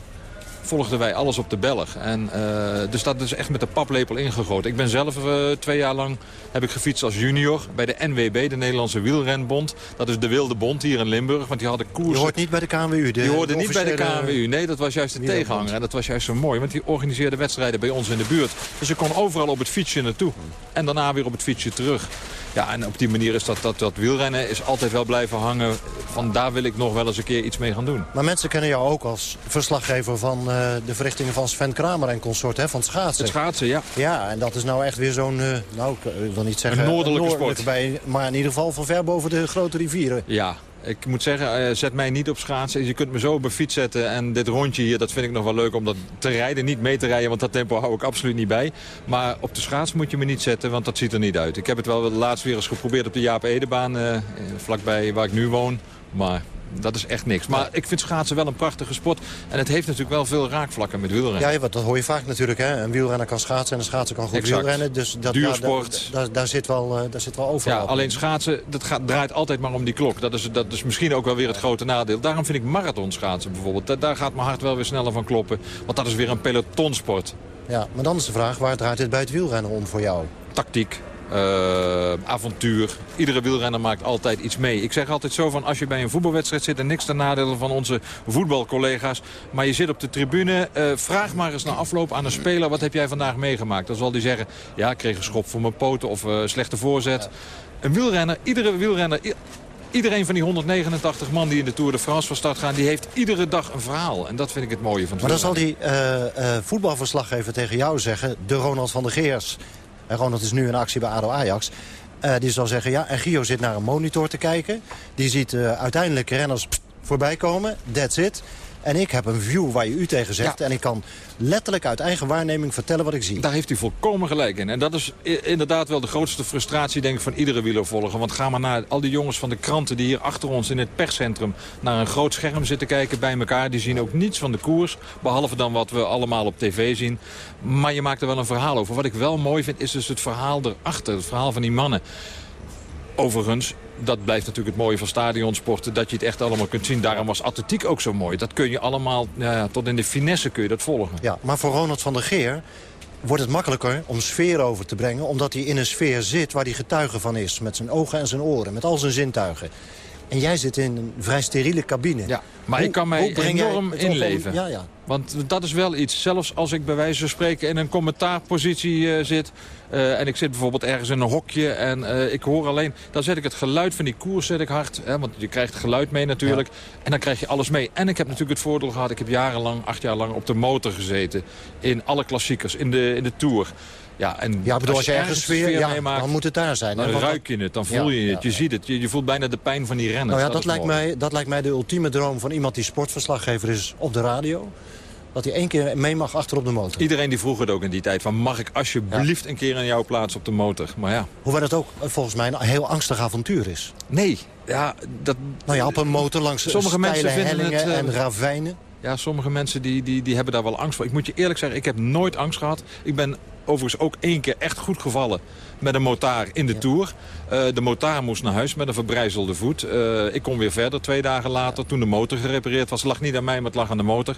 Speaker 9: volgden wij alles op de Belg. En, eh, dus dat is echt met de paplepel ingegoten. Ik ben zelf eh, twee jaar lang heb ik gefietst als junior bij de NWB, de Nederlandse Wielrenbond. Dat is de Wilde Bond hier in Limburg, want die hadden koersen.
Speaker 12: Je hoort niet bij de KNWU. De,
Speaker 9: Die hoorde
Speaker 12: de
Speaker 9: niet bij de KNWU. Nee, dat was juist de tegenhanger. En dat was juist zo mooi, want die organiseerde wedstrijden bij ons in de buurt. Dus ik kon overal op het fietsje naartoe. En daarna weer op het fietsje terug. Ja, en op die manier is dat, dat, dat wielrennen is altijd wel blijven hangen. Van daar wil ik nog wel eens een keer iets mee gaan doen.
Speaker 12: Maar mensen kennen jou ook als verslaggever van eh, de verrichtingen van Sven Kramer en consort, hè, van het schaatsen.
Speaker 9: Het schaatsen, ja.
Speaker 12: Ja, en dat is nou echt weer zo'n, eh, nou, ik eh, wil niet zeggen...
Speaker 9: Een noordelijke sport.
Speaker 12: Bij, maar in ieder geval van ver boven de grote rivieren.
Speaker 9: Ja, ik moet zeggen, eh, zet mij niet op schaatsen. Je kunt me zo op een fiets zetten en dit rondje hier, dat vind ik nog wel leuk om dat te rijden. Niet mee te rijden, want dat tempo hou ik absoluut niet bij. Maar op de schaats moet je me niet zetten, want dat ziet er niet uit. Ik heb het wel laatst weer eens geprobeerd op de Jaap Edebaan, eh, vlakbij waar ik nu woon. Maar dat is echt niks. Maar ik vind schaatsen wel een prachtige sport. En het heeft natuurlijk wel veel raakvlakken met wielrennen.
Speaker 12: Ja, wat, dat hoor je vaak natuurlijk. Hè? Een wielrenner kan schaatsen en een schaatser kan goed
Speaker 9: Exact.
Speaker 12: wielrennen. Dus dat,
Speaker 9: Duursport.
Speaker 12: Daar, daar, daar zit wel, eh, daar zit wel
Speaker 9: Ja,
Speaker 12: overal.
Speaker 9: alleen schaatsen, dat gaat, draait altijd maar om die klok. Dat is, dat is misschien ook wel weer het grote nadeel. Daarom vind ik marathonschaatsen bijvoorbeeld. Da- Daar gaat mijn hart wel weer sneller van kloppen. Want dat is weer een pelotonsport.
Speaker 12: Ja, maar dan is de vraag, waar draait dit bij het wielrennen om voor jou?
Speaker 9: Tactiek. Eh, avontuur. Iedere wielrenner maakt altijd iets mee. Ik zeg altijd zo van als je bij een voetbalwedstrijd zit... en niks ten nadele van onze voetbalcollega's... maar je zit op de tribune, eh, vraag maar eens na afloop aan een speler... wat heb jij vandaag meegemaakt? Dan zal die zeggen, ja, ik kreeg een schop voor mijn poten of uh, slechte voorzet. Een wielrenner, iedere wielrenner... Iedereen van die 189 man die in de Tour de France van start gaan... die heeft iedere dag een verhaal. En dat vind ik het mooie van het
Speaker 12: Maar dan zal die voetbalverslaggever tegen jou zeggen... de Ronald van der Geers. En Ronald is nu in actie bij ADO Ajax. Uh, die zal zeggen, ja, en Gio zit naar een monitor te kijken. Die ziet uiteindelijk renners voorbij komen. That's it. En ik heb een view waar je u tegen zegt. En ik kan letterlijk uit eigen waarneming vertellen wat ik zie.
Speaker 9: Daar heeft u volkomen gelijk in. En dat is inderdaad wel de grootste frustratie denk ik, van iedere wielervolger. Want ga maar naar al die jongens van de kranten die hier achter ons in het perscentrum... naar een groot scherm zitten kijken bij elkaar. Die zien ook niets van de koers. Behalve dan wat we allemaal op tv zien. Maar je maakt er wel een verhaal over. Wat ik wel mooi vind is dus het verhaal erachter. Het verhaal van die mannen. Overigens, dat blijft natuurlijk het mooie van stadionsporten. Dat je het echt allemaal kunt zien. Daarom was atletiek ook zo mooi. Dat kun je allemaal, ja, tot in de finesse kun je dat volgen.
Speaker 12: Ja, maar voor Ronald van der Geer wordt het makkelijker om sfeer over te brengen... omdat hij in een sfeer zit waar hij getuige van is. Met zijn ogen en zijn oren, met al zijn zintuigen. En jij zit in een vrij steriele cabine.
Speaker 9: Ja, maar
Speaker 12: hoe,
Speaker 9: ik kan mij enorm inleven.
Speaker 12: Ja, ja.
Speaker 9: Want dat is wel iets. Zelfs als ik bij wijze van spreken in een commentaarpositie uh, zit... Uh, en ik zit bijvoorbeeld ergens in een hokje en uh, ik hoor alleen... dan zet ik het geluid van die koers zet ik hard. Hè, want je krijgt geluid mee natuurlijk. Ja. En dan krijg je alles mee. En ik heb natuurlijk het voordeel gehad... ik heb jarenlang, acht jaar lang op de motor gezeten. In alle klassiekers, in de, in de Tour. Ja, en
Speaker 12: ja, bedoel, als je ergens sfeer, ja,
Speaker 9: meemaakt,
Speaker 12: dan moet het daar zijn.
Speaker 9: Dan
Speaker 12: hè?
Speaker 9: ruik je het, dan voel je het, je ziet het. Je, je, voelt bijna de pijn van die renners.
Speaker 12: Nou ja,
Speaker 9: dat,
Speaker 12: dat lijkt mij, dat lijkt mij de ultieme droom van iemand die sportverslaggever is op de radio. Dat hij één keer mee mag achter op de motor.
Speaker 9: Iedereen die vroeg het ook in die tijd. Van mag ik alsjeblieft een keer aan jouw plaats op de motor? Maar ja.
Speaker 12: Hoewel het ook volgens mij een heel angstig avontuur is.
Speaker 9: Nee. Ja, dat...
Speaker 12: Nou ja, op een motor langs sommige mensen vinden het, uh, en ravijnen.
Speaker 9: Ja, sommige mensen die, die, die hebben daar wel angst voor. Ik moet je eerlijk zeggen, ik heb nooit angst gehad. Ik ben overigens ook één keer echt goed gevallen met een motaar in de ja. Tour. Uh, de motaar moest naar huis met een verbrijzelde voet. Uh, ik kon weer verder twee dagen later. Toen de motor gerepareerd was, lag niet aan mij, maar het lag aan de motor.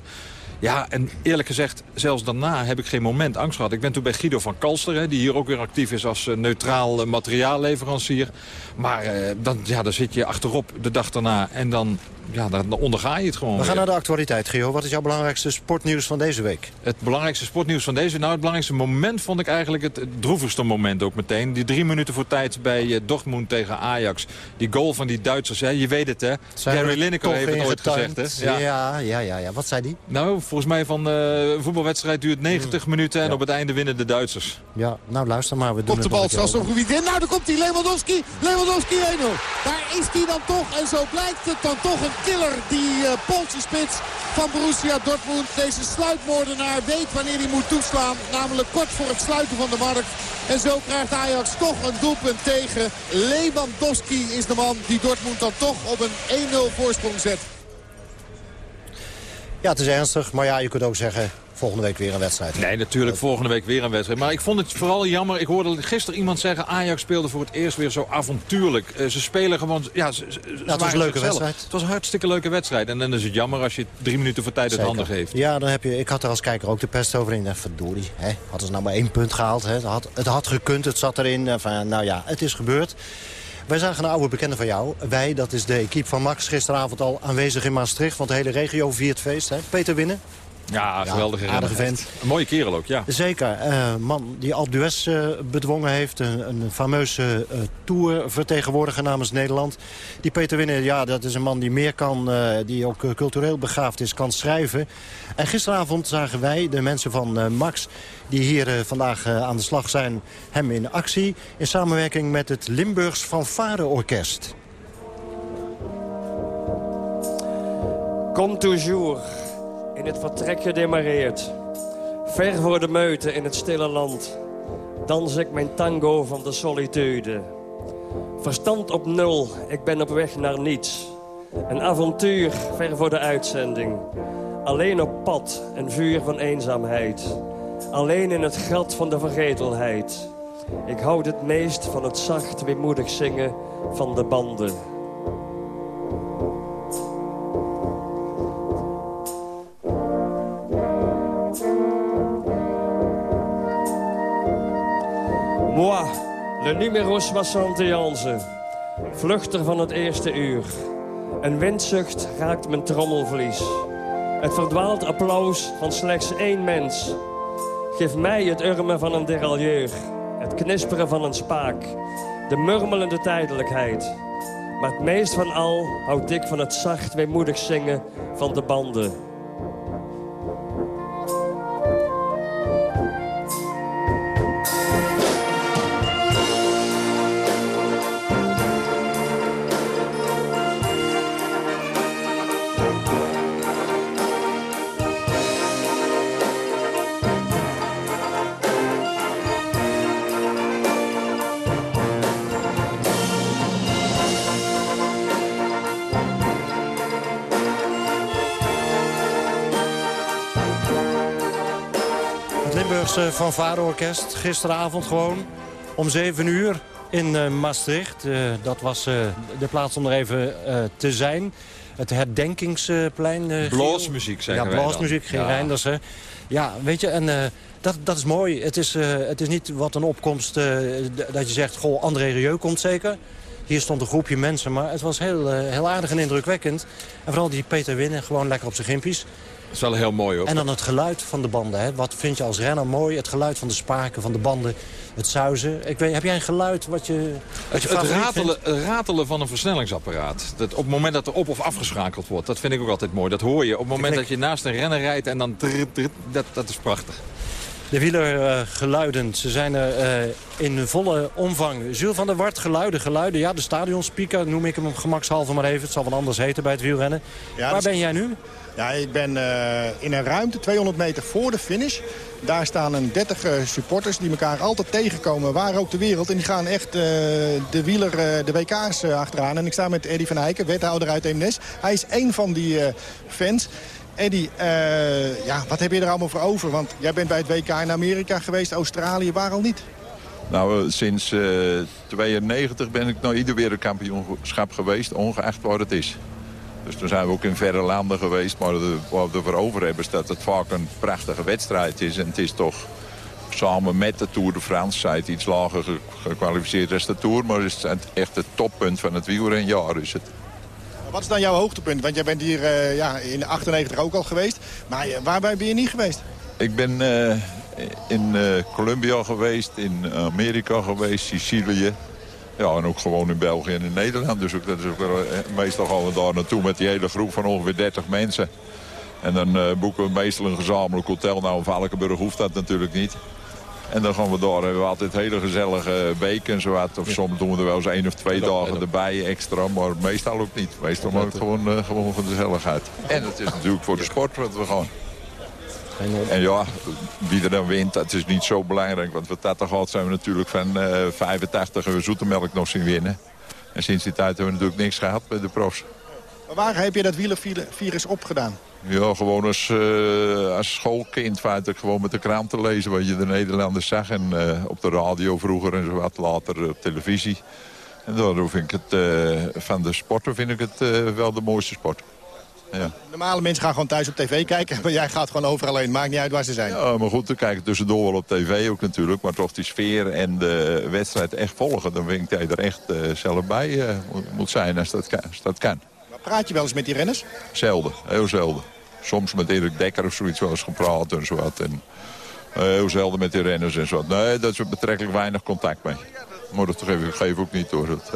Speaker 9: Ja, en eerlijk gezegd, zelfs daarna heb ik geen moment angst gehad. Ik ben toen bij Guido van Kalster, hè, die hier ook weer actief is als uh, neutraal uh, materiaalleverancier. Maar uh, dan, ja, dan zit je achterop de dag daarna en dan, ja, dan onderga je het gewoon.
Speaker 12: We gaan weer. naar de actualiteit, Gio. Wat is jouw belangrijkste sportnieuws van deze week?
Speaker 9: Het belangrijkste sportnieuws van deze week? Nou, het belangrijkste moment vond ik eigenlijk het, droevigste moment ook meteen. Die drie minuten voor tijd bij Dortmund tegen Ajax. Die goal van die Duitsers, hè. je weet het hè.
Speaker 12: Zijn
Speaker 9: Gary Lineker heeft het ooit gezegd. Hè?
Speaker 12: Ja. Ja, ja, ja, ja. Wat zei die?
Speaker 9: Nou, volgens mij van uh, een voetbalwedstrijd duurt 90 mm. minuten en ja. op het einde winnen de Duitsers.
Speaker 12: Ja, nou luister maar. We doen
Speaker 6: op de bal, Sassogebied in. Nou, daar komt hij, Lewandowski. Lewandowski 1-0. Daar is hij dan toch. En zo blijkt het dan toch een killer. Die uh, spits van Borussia Dortmund. Deze sluitmoordenaar weet wanneer hij moet toeslaan. Namelijk kort voor het sluiten van de markt. En zo krijgt Ajax toch een doelpunt tegen. Lewandowski is de man die Dortmund dan toch op een 1-0 voorsprong zet.
Speaker 12: Ja, het is ernstig. Maar ja, je kunt ook zeggen, volgende week weer een wedstrijd.
Speaker 9: Nee, natuurlijk volgende week weer een wedstrijd. Maar ik vond het vooral jammer. Ik hoorde gisteren iemand zeggen... Ajax speelde voor het eerst weer zo avontuurlijk. Uh, ze spelen gewoon... Ja, ze,
Speaker 12: het was een leuke wedstrijd.
Speaker 9: Het was een hartstikke leuke wedstrijd. En dan is het jammer als je drie minuten voor tijd het handen geeft.
Speaker 12: Ja, dan heb je... Ik had er als kijker ook de pest over in. Verdorie, hè? hadden ze nou maar één punt gehaald. Hè? Het, had, het had gekund, het zat erin. Enfin, nou ja, het is gebeurd. Wij zagen een oude bekende van jou. Wij, dat is de equipe van Max, gisteravond al aanwezig in Maastricht. Want de hele regio viert feest. Hè? Peter Winnen.
Speaker 9: Ja, geweldige
Speaker 12: ja, aardige vent.
Speaker 9: Een mooie kerel ook, ja.
Speaker 12: Zeker. Uh, man die Alpe d'Huez uh, bedwongen heeft. Een, een fameuze uh, tour-vertegenwoordiger namens Nederland. Die Peter Winnen, ja, dat is een man die meer kan. die ook cultureel begaafd is, kan schrijven. En gisteravond zagen wij, de mensen van Max... die hier vandaag aan de slag zijn, hem in actie. In samenwerking met het Limburgs Fanfare-orkest.
Speaker 17: Kom toujours in het vertrek gedemareerd. Ver voor de meute in het stille land. Dans ik mijn tango van de solitude. Verstand op nul, ik ben op weg naar niets. Een avontuur ver voor de uitzending. Alleen op pad, een vuur van eenzaamheid. Alleen in het gat van de vergetelheid. Ik houd het meest van het zacht weemoedig zingen van de banden. Le numero 71. Vluchter van het eerste uur. Een windzucht raakt mijn trommelvlies. Het verdwaald applaus van slechts één mens. Geef mij het urmen van een derailleur. Het knisperen van een spaak. De murmelende tijdelijkheid. Maar het meest van al houd ik van het zacht weemoedig zingen van de banden.
Speaker 12: Het Limburgse fanfareorkest gisteravond gewoon om 7 uur in eh, Maastricht. Eh, dat was eh, de plaats om er even eh, te zijn. Het herdenkingsplein. eh, Giel.
Speaker 9: Bloosmuziek, zeggen
Speaker 12: Ja, bloosmuziek, geen
Speaker 9: Ja.
Speaker 12: Reinders. Hè. Ja, weet je, en eh, dat, dat is mooi. Het is, eh, het is niet wat een opkomst eh, dat je zegt... goh, André Rieu komt zeker. Hier stond een groepje mensen, maar het was heel, eh, heel aardig en indrukwekkend. En vooral die Peter Winnen, gewoon lekker op zijn gimpies.
Speaker 9: Dat is wel heel mooi hoor.
Speaker 12: En dan het geluid van de banden. Hè. Wat vind je als renner mooi? Het geluid van de spaken, van de banden, het zuizen. Ik weet, heb jij een geluid wat je, wat
Speaker 9: Het,
Speaker 12: je
Speaker 9: het
Speaker 12: favoriet
Speaker 9: ratelen,
Speaker 12: vindt?
Speaker 9: het ratelen van een versnellingsapparaat. Dat op het moment dat er op- of afgeschakeld wordt. Dat vind ik ook altijd mooi. Dat hoor je. Op het moment dat je naast een renner rijdt en dan... dat, dat is prachtig.
Speaker 12: De wielergeluiden, ze zijn er eh, in volle omvang. Jules van der Wart, geluiden, geluiden. Ja, de stadionspeaker noem ik hem gemakshalve maar even. Het zal wel anders heten bij het wielrennen.
Speaker 18: Ja,
Speaker 12: Waar ben jij nu?
Speaker 18: Ja, ik ben eh, in een ruimte 200 meter voor de finish. Daar staan een 30 eh, supporters die elkaar altijd tegenkomen, waar ook de wereld. En die gaan echt eh, de wieler, de WK's achteraan. En ik sta met Eddy van Eycken, wethouder uit Eemnes. Hij is één van die fans. Eddy, ja, wat heb je er allemaal voor over? Want jij bent bij het WK in Amerika geweest, Australië, waar al niet?
Speaker 19: Nou, sinds 92 ben ik nou ieder wereldkampioenschap geweest, ongeacht waar het is. Dus toen zijn we ook in verre landen geweest. Maar de, wat we ervoor over hebben is dat het vaak een prachtige wedstrijd is. En het is toch samen met de Tour de France, zij het iets lager ge- gekwalificeerd als de Tour. Maar het is het- echt het toppunt van het wielrenjaar is het.
Speaker 18: Wat is dan jouw hoogtepunt? Want jij bent hier eh, ja, in 98 ook al geweest. Maar eh, waarbij ben je niet geweest?
Speaker 19: Ik ben eh, in Colombia geweest, in Amerika geweest, Sicilië. Ja, en ook gewoon in België en in Nederland. Dus ook, dat is ook eh, meestal gaan we daar naartoe met die hele groep van ongeveer 30 mensen. En dan eh, boeken we meestal een gezamenlijk hotel. Nou, in Valkenburg hoeft dat natuurlijk niet. En dan gaan we hebben we altijd hele gezellige weken en zo wat. Of soms doen we er wel eens één of twee dagen erbij extra. Maar meestal ook niet. Meestal maar gewoon, eh, gewoon voor de gezelligheid. En het is natuurlijk voor de sport wat we gaan. En ja, wie er dan wint, dat is niet zo belangrijk. Want wat dat er gaat, zijn we natuurlijk van eh 85 en zoetemelk nog zien winnen. En sinds die tijd hebben we natuurlijk niks gehad bij de profs.
Speaker 18: Maar waar heb je dat wielervirus opgedaan?
Speaker 19: Ja, gewoon als, eh, als schoolkind feitelijk gewoon met de krant te lezen wat je de Nederlanders zag. En eh, op de radio vroeger en zo wat, later op televisie. En daardoor vind ik het, eh, van de sporten vind ik het wel de mooiste sport. Ja.
Speaker 18: Normale mensen gaan gewoon thuis op tv kijken. Maar jij gaat gewoon overal heen. Maakt niet uit waar ze zijn.
Speaker 19: Ja, maar goed, we kijken tussendoor wel op tv ook natuurlijk. Maar toch die sfeer en de wedstrijd echt volgen. Dan vind ik dat je er echt eh, zelf bij eh, moet- moet zijn als dat, als dat kan.
Speaker 18: Maar praat je wel eens met die renners?
Speaker 19: Zelden, heel zelden. Soms met Erik Dekker of zoiets wel eens gepraat en zo wat. En eh, heel zelden met die renners en zo wat. Nee, daar is betrekkelijk weinig contact mee. Maar dat geef ik geef ook niet door. Dat,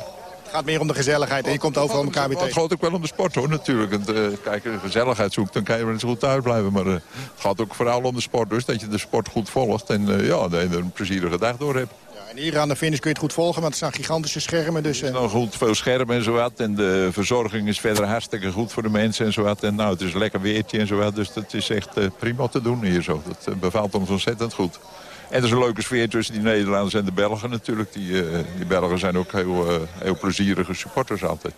Speaker 18: Het gaat meer om de gezelligheid en je komt overal elkaar weer
Speaker 19: het gaat ook wel om de sport hoor natuurlijk. En, eh, kijk, als je gezelligheid zoekt, dan kan je wel eens goed thuis blijven. Maar eh, het gaat ook vooral om de sport. Dus dat je de sport goed volgt. En eh, ja, dat je er een plezierige dag door hebt.
Speaker 18: En hier aan de finish kun je het goed volgen, want het zijn gigantische schermen. Dus, eh,
Speaker 19: Nou goed, veel schermen en zo wat. En de verzorging is verder hartstikke goed voor de mensen en zo wat. En nou, het is een lekker weertje en zo wat. Dus dat is echt eh, prima te doen hier zo. Dat bevalt ons ontzettend goed. En er is een leuke sfeer tussen die Nederlanders en de Belgen natuurlijk. Die, eh, die Belgen zijn ook heel, eh, heel plezierige supporters altijd.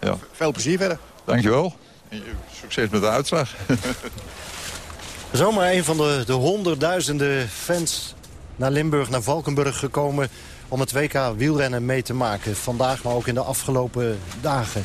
Speaker 19: Ja.
Speaker 18: Veel plezier verder.
Speaker 19: Dankjewel. En succes met de uitslag.
Speaker 12: Zomaar een van de, de honderdduizenden fans naar Limburg, naar Valkenburg gekomen... om het WK wielrennen mee te maken. Vandaag, maar ook in de afgelopen dagen.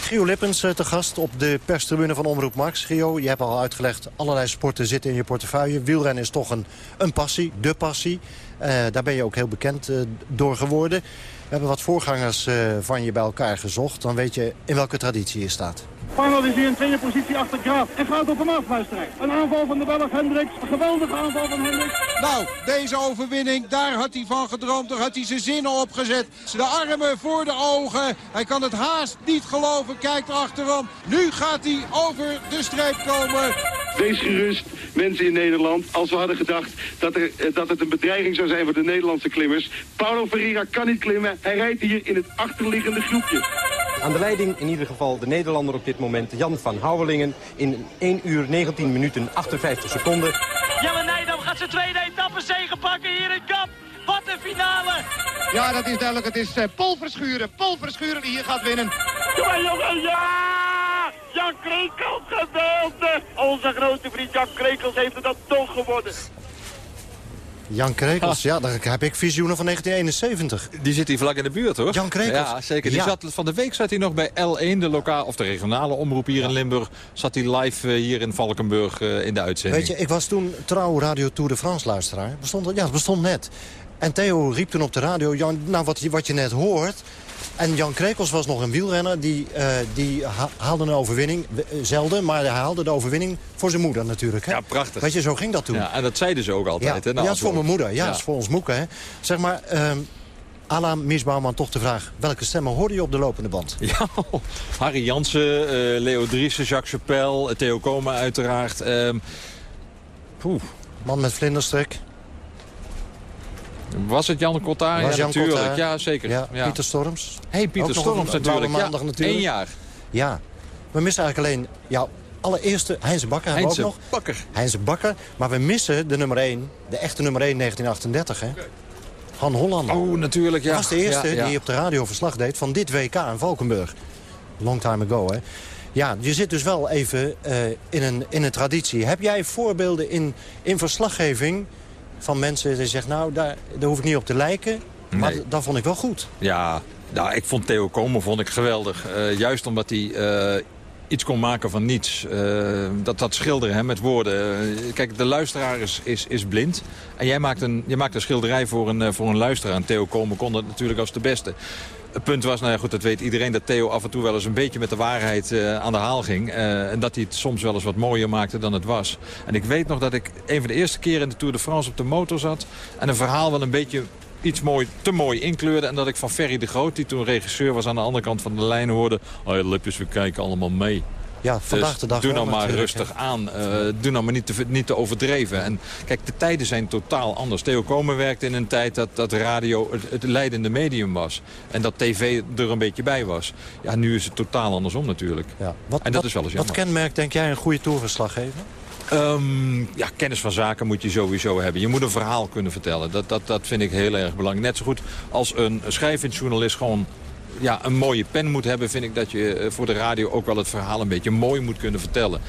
Speaker 12: Gio Lippens eh, te gast op de perstribune van Omroep Max. Gio, je hebt al uitgelegd, allerlei sporten zitten in je portefeuille. Wielrennen is toch een, een passie, de passie. Eh, daar ben je ook heel bekend uh, door geworden. We hebben wat voorgangers van je bij elkaar gezocht. Dan weet je in welke traditie je staat.
Speaker 20: Panel is hier in tweede positie achter Graaf. En gaat op een afluistering. Een aanval van de Belg Hendricks. Een geweldige aanval van Hendricks.
Speaker 21: Nou, deze overwinning, daar had hij van gedroomd. Daar had hij zijn zinnen op gezet. De armen voor de ogen. Hij kan het haast niet geloven. Kijkt achterom. Nu gaat hij over de streep komen.
Speaker 22: Wees gerust, mensen in Nederland. Als we hadden gedacht dat, er, dat het een bedreiging zou zijn voor de Nederlandse klimmers. Paulo Ferreira kan niet klimmen. Hij rijdt hier in het achterliggende groepje.
Speaker 23: Aan de leiding in ieder geval de Nederlander op dit moment, Jan van Houwelingen. In 1 uur 19 minuten 58 seconden.
Speaker 24: Jelle Nijdam gaat zijn tweede etappe zegen pakken hier in Kap. Wat een finale!
Speaker 21: Ja, dat is duidelijk. Het is uh, Paul Verschuren. Paul Verschuren die hier gaat winnen.
Speaker 24: Kom maar jongen, ja! Jan Krekels, geweldig! Onze grote vriend Jan Krekels heeft het dan toch gewonnen.
Speaker 12: Jan Krekels, ja, daar heb ik visioenen van 1971.
Speaker 9: Die zit hier vlak in de buurt, hoor.
Speaker 12: Jan Krekels?
Speaker 9: Ja, zeker. Die
Speaker 12: Ja.
Speaker 9: Zat, van de week zat hij nog bij L1, de lokaal, of de regionale omroep hier in Limburg. Zat hij live eh, hier in Valkenburg eh, in de uitzending.
Speaker 12: Weet je, ik was toen trouw Radio Tour de France luisteraar. Bestond, ja, het bestond net. En Theo riep toen op de radio, Jan, nou wat, je- wat je net hoort... En Jan Krekels was nog een wielrenner. Die, eh, die ha- haalde een overwinning. eh, Zelden, maar hij haalde de overwinning voor zijn moeder natuurlijk. Hè?
Speaker 9: Ja, prachtig.
Speaker 12: Weet je, zo ging dat toen.
Speaker 9: Ja, en dat zeiden ze ook altijd.
Speaker 12: Ja,
Speaker 9: hè,
Speaker 12: ja, dat is voor mijn moeder. Ja, is voor ons moeken. Hè. Zeg maar, ehm Ala Miesbouwman toch de vraag... welke stemmen hoorde je op de lopende band?
Speaker 9: Ja, Harry Jansen, eh, Leo Driessen, Jacques Chapelle, Theo Koma uiteraard. ehm, poeh.
Speaker 12: Man met vlinderstrek.
Speaker 9: Was het Jan?
Speaker 12: Was
Speaker 9: ja,
Speaker 12: Jan
Speaker 9: natuurlijk. Ja, zeker.
Speaker 12: Ja,
Speaker 9: Ja.
Speaker 12: Pieter Storms.
Speaker 9: Hey, Pieter
Speaker 12: Ook
Speaker 9: Storms natuurlijk. Ja,
Speaker 12: natuurlijk.
Speaker 9: één jaar.
Speaker 12: Ja. We missen eigenlijk alleen jouw allereerste Heinze Bakker. hebben we ook nog.
Speaker 9: Bakker.
Speaker 12: Heinze Bakker. Maar we missen de nummer 1, de echte nummer 1 1938. Hè? Han Hollander.
Speaker 9: Oh, natuurlijk, ja.
Speaker 12: Dat was de eerste
Speaker 9: Ja, ja.
Speaker 12: die op de radio verslag deed van dit WK in Valkenburg. Long time ago, hè. Ja, je zit dus wel even eh, in, een, in een traditie. Heb jij voorbeelden in, in verslaggeving van mensen die zeggen... nou, daar, daar hoef ik niet op te lijken, maar
Speaker 9: Nee.
Speaker 12: dat vond ik wel goed.
Speaker 9: Ja, nou, ik vond Theo Komen vond ik geweldig. Eh, juist omdat hij eh, iets kon maken van niets. Eh, dat, dat schilderen hè, met woorden. Kijk, de luisteraar is, is, is blind. En jij maakt een, je maakt een schilderij voor een, voor een luisteraar. En Theo Komen kon dat natuurlijk als de beste. Het punt was, nou ja, goed, dat weet iedereen... dat Theo af en toe wel eens een beetje met de waarheid eh, aan de haal ging. Eh, en dat hij het soms wel eens wat mooier maakte dan het was. En ik weet nog dat ik een van de eerste keren in de Tour de France op de motor zat... en een verhaal wel een beetje iets mooi, te mooi inkleurde. En dat ik van Ferry de Groot, die toen regisseur was aan de andere kant van de lijn, hoorde... Oh ja, lipjes, we kijken allemaal mee.
Speaker 12: Ja, vandaag
Speaker 9: Dus
Speaker 12: de dag
Speaker 9: doe nou maar
Speaker 12: natuurlijk,
Speaker 9: rustig aan. Eh, doe nou maar niet te, niet te overdreven. En kijk, de tijden zijn totaal anders. Theo Komen werkte in een tijd dat, dat radio het, het leidende medium was. En dat tv er een beetje bij was. Ja, nu is het totaal andersom natuurlijk.
Speaker 12: Ja. Wat,
Speaker 9: en dat
Speaker 12: wat-
Speaker 9: is wel eens
Speaker 12: Wat
Speaker 9: jammer.
Speaker 12: kenmerkt, denk jij, een goede toerverslaggever?
Speaker 9: Ehm, ja, kennis van zaken moet je sowieso hebben. Je moet een verhaal kunnen vertellen. Dat, dat, dat vind ik heel erg belangrijk. Net zo goed als een schrijvend journalist gewoon ja, een mooie pen moet hebben... vind ik dat je eh, voor de radio ook wel het verhaal een beetje mooi moet kunnen vertellen.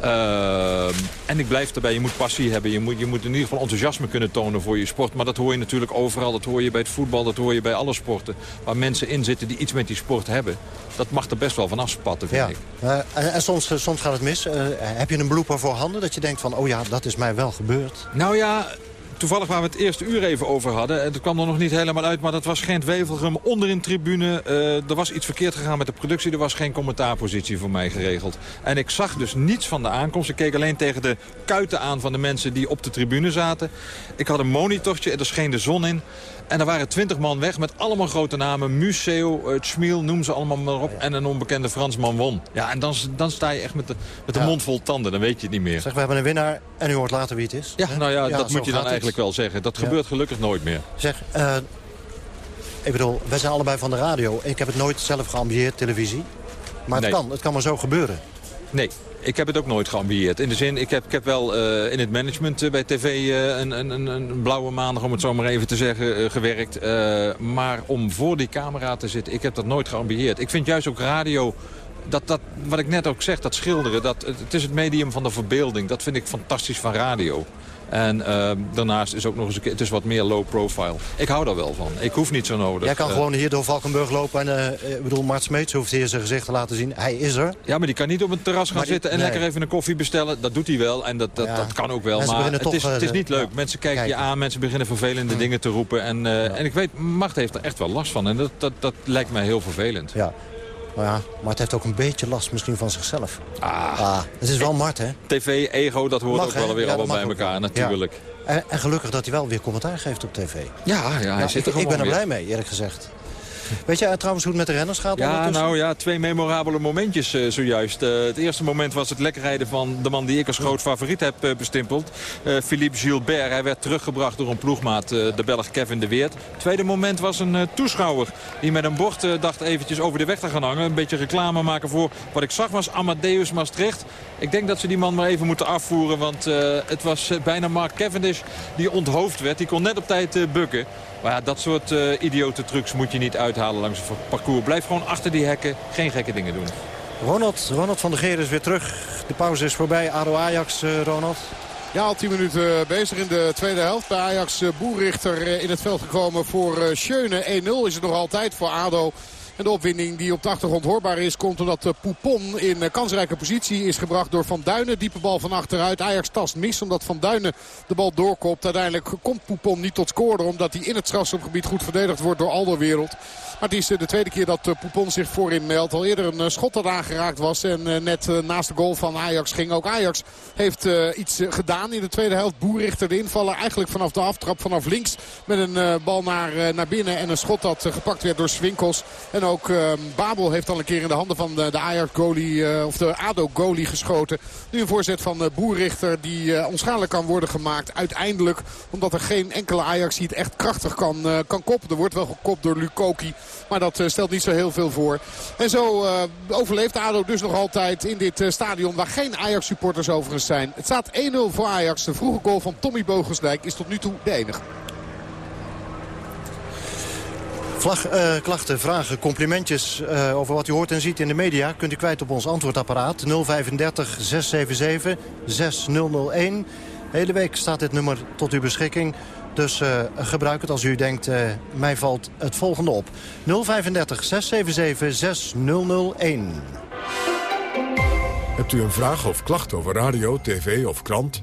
Speaker 9: Ehm, en ik blijf erbij, je moet passie hebben. Je moet, je moet in ieder geval enthousiasme kunnen tonen voor je sport. Maar dat hoor je natuurlijk overal. Dat hoor je bij het voetbal, dat hoor je bij alle sporten. Waar mensen in zitten die iets met die sport hebben. Dat mag er best wel van afspatten, vind
Speaker 12: Ja.
Speaker 9: ik.
Speaker 12: Eh, en en soms, eh, soms gaat het mis. Heb je een blooper voor handen dat je denkt van... oh ja, dat is mij wel gebeurd?
Speaker 9: Nou ja, toevallig waar we het eerste uur even over hadden. Het kwam er nog niet helemaal uit, maar dat was Gent Wevelgem onderin tribune. Eh, er was iets verkeerd gegaan met de productie. Er was geen commentaarpositie voor mij geregeld. En ik zag dus niets van de aankomst. Ik keek alleen tegen de kuiten aan van de mensen die op de tribune zaten. Ik had een monitortje, er scheen de zon in. En er waren twintig man weg met allemaal grote namen. Museo, uh, Schmiel, noem ze allemaal maar op. En een onbekende Fransman won. Ja, en dan, dan sta je echt met de, met de
Speaker 12: Ja.
Speaker 9: mond vol tanden. Dan weet je het niet meer.
Speaker 12: Zeg, we hebben een winnaar en u hoort later wie het is.
Speaker 9: Ja, nou ja,
Speaker 12: Ja,
Speaker 9: dat moet je dan
Speaker 12: het.
Speaker 9: eigenlijk wel zeggen. Dat
Speaker 12: Ja.
Speaker 9: gebeurt gelukkig nooit meer.
Speaker 12: Zeg, eh, ik bedoel, wij zijn allebei van de radio. Ik heb het nooit zelf geambieerd, televisie. Maar het
Speaker 9: Nee.
Speaker 12: kan, het kan maar zo gebeuren.
Speaker 9: Nee, ik heb het ook nooit geambieerd. In de zin, ik heb, ik heb wel eh, in het management eh, bij tv eh, een, een, een, blauwe maandag, om het zo maar even te zeggen, gewerkt. Maar om voor die camera te zitten, ik heb dat nooit geambieerd. Ik vind juist ook radio, dat, dat, wat ik net ook zeg, dat schilderen, dat, het is het medium van de verbeelding. Dat vind ik fantastisch van radio. En uh, daarnaast is ook nog eens een keer, het is wat meer low profile. Ik hou daar wel van. Ik hoef niet zo nodig.
Speaker 12: Jij kan gewoon hier door Valkenburg lopen en ik bedoel, Mart Smeets hoeft hier zijn gezicht te laten zien. Hij is er.
Speaker 9: Ja, maar die kan niet op een terras gaan zitten en lekker even een koffie bestellen. Dat doet hij wel en dat, dat, dat kan ook wel. maar het, is, het is niet leuk. mensen kijken, je aan, mensen beginnen vervelende dingen te roepen. En, en ik weet, Mart heeft er echt wel last van. En dat, dat, dat lijkt mij heel vervelend.
Speaker 12: Ja. Maar ja, Mart heeft ook een beetje last misschien van zichzelf. Ah. ah het is wel Mart, hè?
Speaker 9: TV, ego, dat hoort ook wel weer allemaal bij elkaar, natuurlijk.
Speaker 12: En, en, gelukkig dat hij wel weer commentaar geeft op tv.
Speaker 9: Ja, ja hij zit er gewoon
Speaker 12: Ik ben er blij mee, eerlijk gezegd. Weet je trouwens hoe het met de renners gaat?
Speaker 9: Ja, nou ja, twee memorabele momentjes uh, zojuist. Uh, het eerste moment was het lekkerrijden van de man die ik als groot favoriet heb uh, bestimpeld. Philippe Gilbert. Hij werd teruggebracht door een ploegmaat, de Belg Kevin de Weert. Het tweede moment was een toeschouwer die met een bord dacht eventjes over de weg te gaan hangen. Een beetje reclame maken voor wat ik zag was Amadeus Maastricht. Ik denk dat ze die man maar even moeten afvoeren, want het was bijna Mark Cavendish die onthoofd werd. Die kon net op tijd bukken. Maar ja, dat soort uh, idiote trucs moet je niet uithalen langs het parcours. Blijf gewoon achter die hekken, geen gekke dingen doen.
Speaker 12: Ronald, Ronald van der Geer is weer terug. De pauze is voorbij. ADO Ajax, uh, Ronald.
Speaker 6: Ja, al 10 minuten bezig in de tweede helft. Bij Ajax Boerrichter in het veld gekomen voor Schöne. 1-0 is het nog altijd voor ADO. En de opwinding die op de achtergrond hoorbaar is... komt omdat Poupon in kansrijke positie is gebracht door Van Duinen. Diepe bal van achteruit. Ajax tast mis omdat Van Duinen de bal doorkopt. Uiteindelijk komt Poupon niet tot scoren... omdat hij in het strafschopgebied goed verdedigd wordt door Aldo Wereld. Maar het is eh, de tweede keer dat eh, Poupon zich voorin meldt. Al eerder een eh, schot dat aangeraakt was. En net naast de goal van Ajax ging. Ook Ajax heeft iets gedaan in de tweede helft. Boerrichter de invaller eigenlijk vanaf de aftrap vanaf links. Met een bal naar, naar binnen. En een schot dat gepakt werd door Swinkels. En ook Babel heeft al een keer in de handen van de, de Ajax goalie. of de ADO goalie geschoten. Nu een voorzet van Boerrichter die onschadelijk kan worden gemaakt. Uiteindelijk omdat er geen enkele Ajax die het echt krachtig kan, kan koppen. Er wordt wel gekopt door Lukoki. Maar dat eh, stelt niet zo heel veel voor. En zo uh, overleeft ADO dus nog altijd in dit uh, stadion waar geen Ajax-supporters overigens zijn. Het staat 1-0 voor Ajax. De vroege goal van Tommy Bogensdijk is tot nu toe de enige.
Speaker 12: Vlag, klachten, vragen, complimentjes over wat u hoort en ziet in de media... kunt u kwijt op ons antwoordapparaat 035 677 6001. De hele week staat dit nummer tot uw beschikking. Dus uh, gebruik het als u denkt, uh, mij valt het volgende op. 035 677 6001.
Speaker 1: Hebt u een vraag of klacht over radio, tv of krant?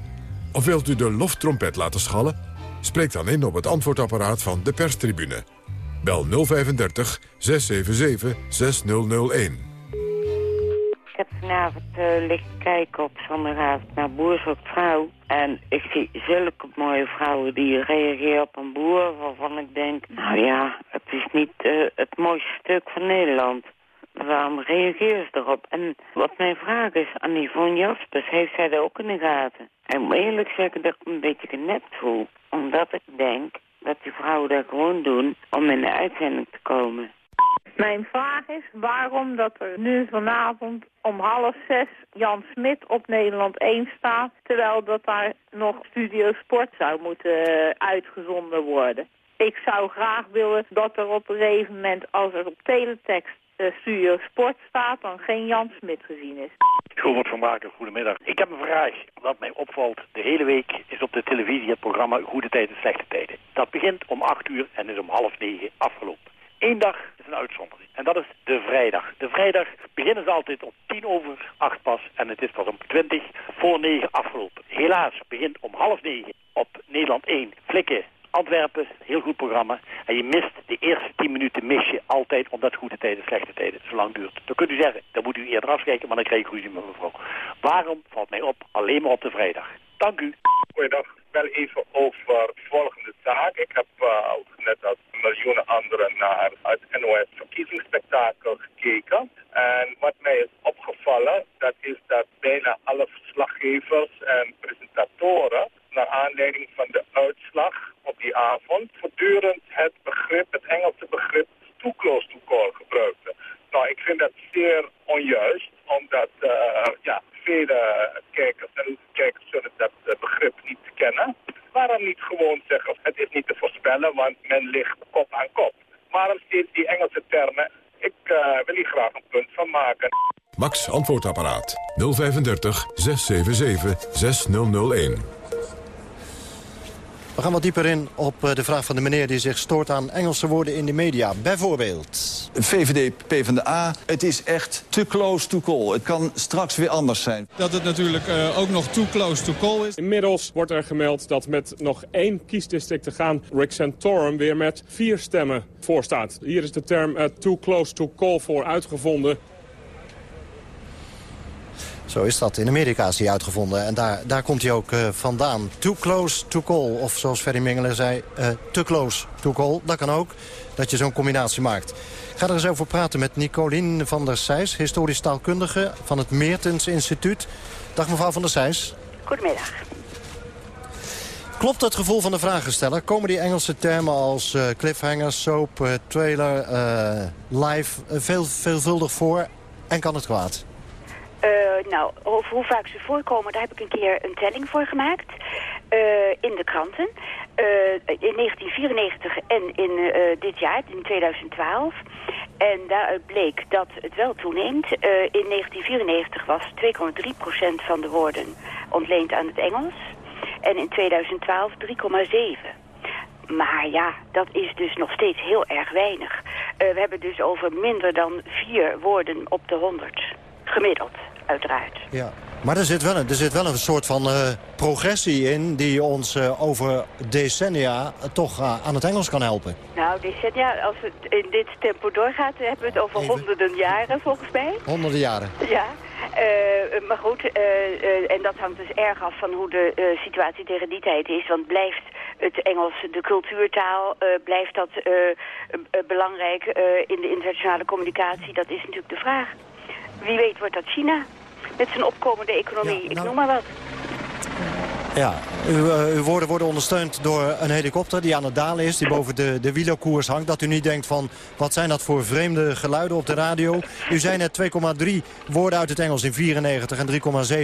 Speaker 1: Of wilt u de loftrompet laten schallen? Spreek dan in op het antwoordapparaat van de perstribune. Bel 035 677 6001
Speaker 25: heb vanavond uh, liggen kijken op zondagavond naar Boer zoekt vrouw. En ik zie zulke mooie vrouwen die reageren op een boer waarvan ik denk... Nou ja, het is niet uh, het mooiste stuk van Nederland. Waarom reageren ze erop? En wat mijn vraag is aan Yvonne Jaspers, heeft zij dat ook in de gaten? En moet eerlijk zeggen dat ik me een beetje genept voel. Omdat ik denk dat die vrouwen dat gewoon doen om in de uitzending te komen.
Speaker 26: Mijn vraag is waarom dat er nu vanavond om half zes Jan Smit op Nederland 1 staat... terwijl dat daar nog Studio Sport zou moeten eh, uitgezonden worden. Ik zou graag willen dat er op een gegeven moment, als er op teletext uh, Studio Sport staat, dan geen Jan Smit gezien is.
Speaker 27: Govert van Braken, goedemiddag. Ik heb een vraag. Wat mij opvalt de hele week is op de televisie het programma Goede Tijden, Slechte Tijden. Dat begint om 8 uur en is om half negen afgelopen. Eén dag is een uitzondering. En dat is de vrijdag. De vrijdag beginnen ze altijd om tien over acht pas. En het is pas om twintig voor negen afgelopen. Helaas begint om half negen op Nederland 1 Flikken Antwerpen, heel goed programma. En je mist de eerste tien minuten mis je altijd omdat goede tijden, slechte tijden zo lang duurt. Dan kunt u zeggen, dan moet u eerder afkijken, maar dan krijg ik ruzie met mevrouw. Waarom valt mij op alleen maar op de vrijdag? Dank u.
Speaker 28: Goeiedag. Wel even over volgende zaak. Ik heb uh, net als miljoenen anderen naar het NOS-verkiezingsspektakel gekeken. En wat mij is opgevallen, dat is dat bijna alle verslaggevers en presentatoren naar aanleiding van de uitslag op die avond voortdurend het begrip, het Engelse begrip too close to call gebruikten. Nou, ik vind dat zeer onjuist, omdat uh, ja, vele kijkers en kijkers zullen dat uh, begrip Waarom niet gewoon zeggen, het is niet te voorspellen, want men ligt kop aan kop. Waarom steeds die Engelse termen? Ik uh, wil hier graag een punt van maken.
Speaker 1: Max Antwoordapparaat 035 677 6001.
Speaker 12: We gaan wat dieper in op eh, de vraag van de meneer die zich stoort aan Engelse woorden in de media. Bijvoorbeeld.
Speaker 29: VVD, PvdA, het is echt te close to call. Het kan straks weer anders zijn.
Speaker 30: Dat het natuurlijk uh, ook nog too close to call is.
Speaker 31: Inmiddels wordt er gemeld dat met nog één kiesdistrict te gaan... Rick Santorum weer met vier stemmen voorstaat. Hier is de term uh, too close to call voor uitgevonden.
Speaker 12: Zo is dat. In Amerika is hij uitgevonden. En daar, daar komt hij ook uh, vandaan. Too close to call. Of zoals Ferry Mengelen zei, uh, too close to call. Dat kan ook, dat je zo'n combinatie maakt. Ik ga er eens over praten met Nicolien van der Sijs... historisch taalkundige van het Meertens Instituut. Dag mevrouw van der Sijs.
Speaker 32: Goedemiddag.
Speaker 12: Klopt het gevoel van de vragensteller? Komen die Engelse termen als uh, cliffhanger, soap, trailer, live... veel veelvuldig voor en kan het kwaad?
Speaker 32: Uh, nou, over hoe vaak ze voorkomen, daar heb ik een keer een telling voor gemaakt. Uh, in de kranten. Uh, in 1994 en in dit jaar, in 2012. En daaruit bleek dat het wel toeneemt. in 1994 was 2,3% van de woorden ontleend aan het Engels. En in 2012 3,7%. Maar ja, dat is dus nog steeds heel erg weinig. We hebben dus over minder dan vier woorden op de 100. Gemiddeld, uiteraard.
Speaker 12: Ja. Maar er zit wel een, er zit wel een soort van uh, progressie in... die ons uh, over decennia uh, toch aan het Engels kan helpen.
Speaker 32: Nou, decennia, als het in dit tempo doorgaat... hebben we het over Even. honderden jaren, volgens mij.
Speaker 12: Honderden jaren.
Speaker 32: Ja. maar goed, en dat hangt dus erg af van hoe de situatie tegen die tijd is. Want blijft het Engels de cultuurtaal, blijft dat belangrijk in de internationale communicatie? Dat is natuurlijk de vraag. Wie weet wordt dat China met zijn opkomende economie. Ja, nou, Ik noem maar wat.
Speaker 12: Ja, uw, uh, uw, woorden worden ondersteund door een helikopter die aan het dalen is. Die boven de, de wielerkoers hangt. Dat u niet denkt van, wat zijn dat voor vreemde geluiden op de radio. U zei net 2,3 woorden uit het Engels in 94 en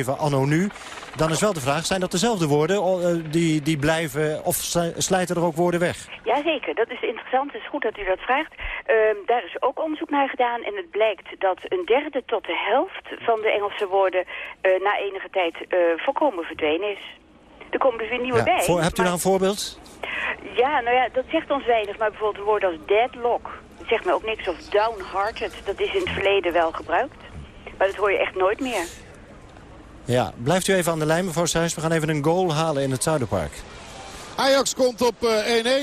Speaker 12: 3,7 anno nu. Dan is wel de vraag, zijn dat dezelfde woorden uh, die, die blijven of slijten er ook woorden weg?
Speaker 32: Jazeker, dat is interessant. Het is goed dat u dat vraagt. Uh, daar is ook onderzoek naar gedaan en het blijkt dat een derde tot de helft van de Engelse woorden na enige tijd volkomen verdwenen is. Er komen dus weer nieuwe
Speaker 12: ja,
Speaker 32: bij.
Speaker 12: Voor, hebt u daar een voorbeeld?
Speaker 32: Ja, nou ja, dat zegt ons weinig. Maar bijvoorbeeld een woord als deadlock. Dat zegt me ook niks. Of downhearted. Dat is in het verleden wel gebruikt. Maar dat hoor je echt nooit meer.
Speaker 12: Ja, blijft u even aan de lijn, mevrouw Sijs. We gaan even een goal halen in het Zuiderpark.
Speaker 21: Ajax komt op 1-1.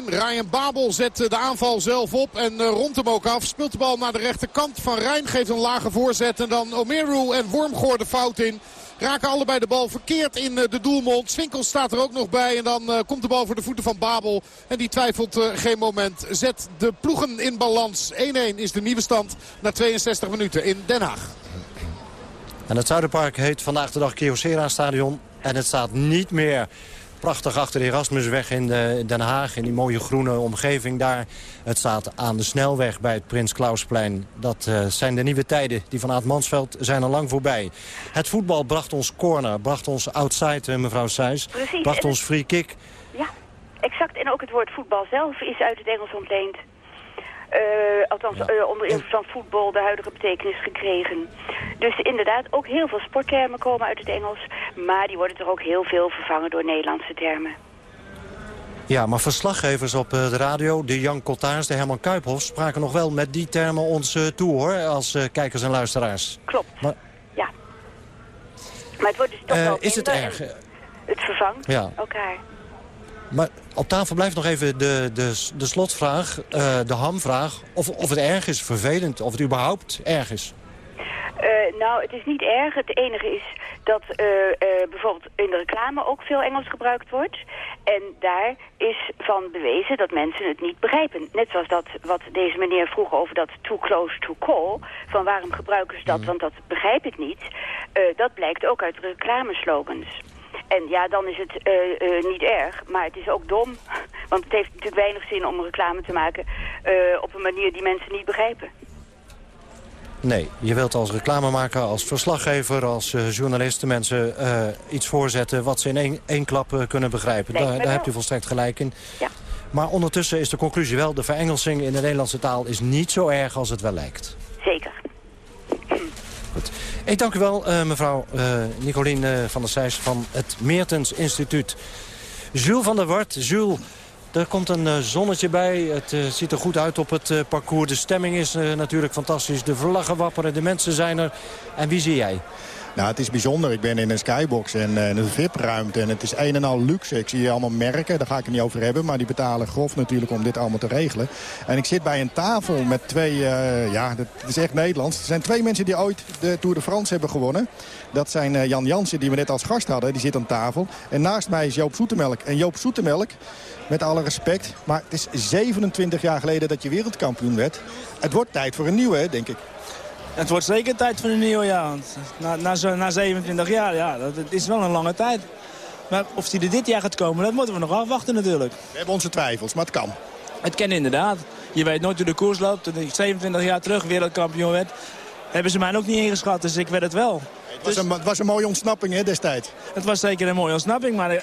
Speaker 21: Ryan Babel zet de aanval zelf op en rond hem ook af. Speelt de bal naar de rechterkant. Van Rijn geeft een lage voorzet. En dan Omeru en Wormgoor de fout in. Raken allebei de bal verkeerd in de doelmond. Swinkel staat er ook nog bij. En dan uh, komt de bal voor de voeten van Babel. En die twijfelt uh, geen moment. Zet de ploegen in balans. 1-1 is de nieuwe stand na 62 minuten in Den Haag.
Speaker 12: En het Zuiderpark heet vandaag de dag Kyocera Stadion. En het staat niet meer prachtig achter de Erasmusweg in Den Haag. In die mooie groene omgeving daar. Het staat aan de snelweg bij het Prins Klausplein. Dat uh, zijn de nieuwe tijden die van Aad Mansveld zijn al lang voorbij. Het voetbal bracht ons corner, bracht ons outside, uh, mevrouw.
Speaker 32: Precies.
Speaker 12: Bracht ons free kick.
Speaker 32: Ja, exact. En ook het woord voetbal zelf is uit het Engels ontleend. Uh, althans, uh, onder invloed van voetbal de huidige betekenis gekregen. Dus inderdaad, ook heel veel sporttermen komen uit het Engels. Maar die worden toch ook heel veel vervangen door Nederlandse termen.
Speaker 12: Ja, maar verslaggevers op uh, de radio, de Jan Cottaars, de Herman Kuiphoff... spraken nog wel met die termen ons toe, hoor, als kijkers en luisteraars.
Speaker 32: Klopt, maar... ja. Maar het wordt dus toch wel
Speaker 12: Is het erg?
Speaker 32: Het vervangt
Speaker 12: ja.
Speaker 32: elkaar.
Speaker 12: Maar op tafel blijft nog even de, de, de slotvraag, uh, de hamvraag... Of, of het erg is, vervelend, of het überhaupt erg is.
Speaker 32: Uh, nou, het is niet erg. Het enige is dat uh, bijvoorbeeld in de reclame ook veel Engels gebruikt wordt. En daar is van bewezen dat mensen het niet begrijpen. Net zoals dat wat deze meneer vroeg over dat too close to call. Van waarom gebruiken ze dat, mm. want dat begrijp ik niet. dat blijkt ook uit reclameslogans. En ja, dan is het uh, uh, niet erg, maar het is ook dom. Want het heeft natuurlijk weinig zin om reclame te maken uh, op een manier die mensen niet begrijpen.
Speaker 12: Nee, je wilt als reclamemaker, als verslaggever, als journalist de mensen iets voorzetten wat ze in één, één klap kunnen begrijpen. Daar, daar hebt u volstrekt gelijk in.
Speaker 32: Ja.
Speaker 12: Maar ondertussen is de conclusie wel, de verengelsing in de Nederlandse taal is niet zo erg als het wel lijkt. Ik dank u wel, uh, mevrouw uh, Nicolien uh, van der Sijs van het Meertens Instituut. Jules van der Wart. Jules, er komt een eh, zonnetje bij. Het eh, ziet er goed uit op het eh, parcours. De stemming is eh, natuurlijk fantastisch. De vlaggen wapperen, de mensen zijn er. En wie zie jij?
Speaker 18: Nou, het is bijzonder. Ik ben in een skybox en eh, een VIP-ruimte. En het is een en al luxe. Ik zie hier allemaal merken, daar ga ik het niet over hebben. Maar die betalen grof natuurlijk om dit allemaal te regelen. En ik zit bij een tafel met twee... eh, ja, dat is echt Nederlands. Er zijn twee mensen die ooit de Tour de France hebben gewonnen. Dat zijn eh, Jan Jansen, die we net als gast hadden. Die zit aan tafel. En naast mij is Joop Zoetemelk. En Joop Zoetemelk, met alle respect... maar het is 27 jaar geleden dat je wereldkampioen werd. Het wordt tijd voor een nieuwe, denk ik.
Speaker 33: Het wordt zeker tijd voor een nieuw jaar. Want na, na, zo- na 27 jaar, ja, dat, dat is wel een lange tijd. Maar of die er dit jaar gaat komen, dat moeten we nog afwachten natuurlijk.
Speaker 18: We hebben onze twijfels, maar het kan.
Speaker 33: Het kan inderdaad. Je weet nooit hoe de koers loopt. Toen ik 27 jaar terug wereldkampioen werd, hebben ze mij ook niet ingeschat. Dus ik werd het wel.
Speaker 18: Het was, een, het was een mooie ontsnapping hè, destijds.
Speaker 33: Het was zeker een mooie ontsnapping, maar eh,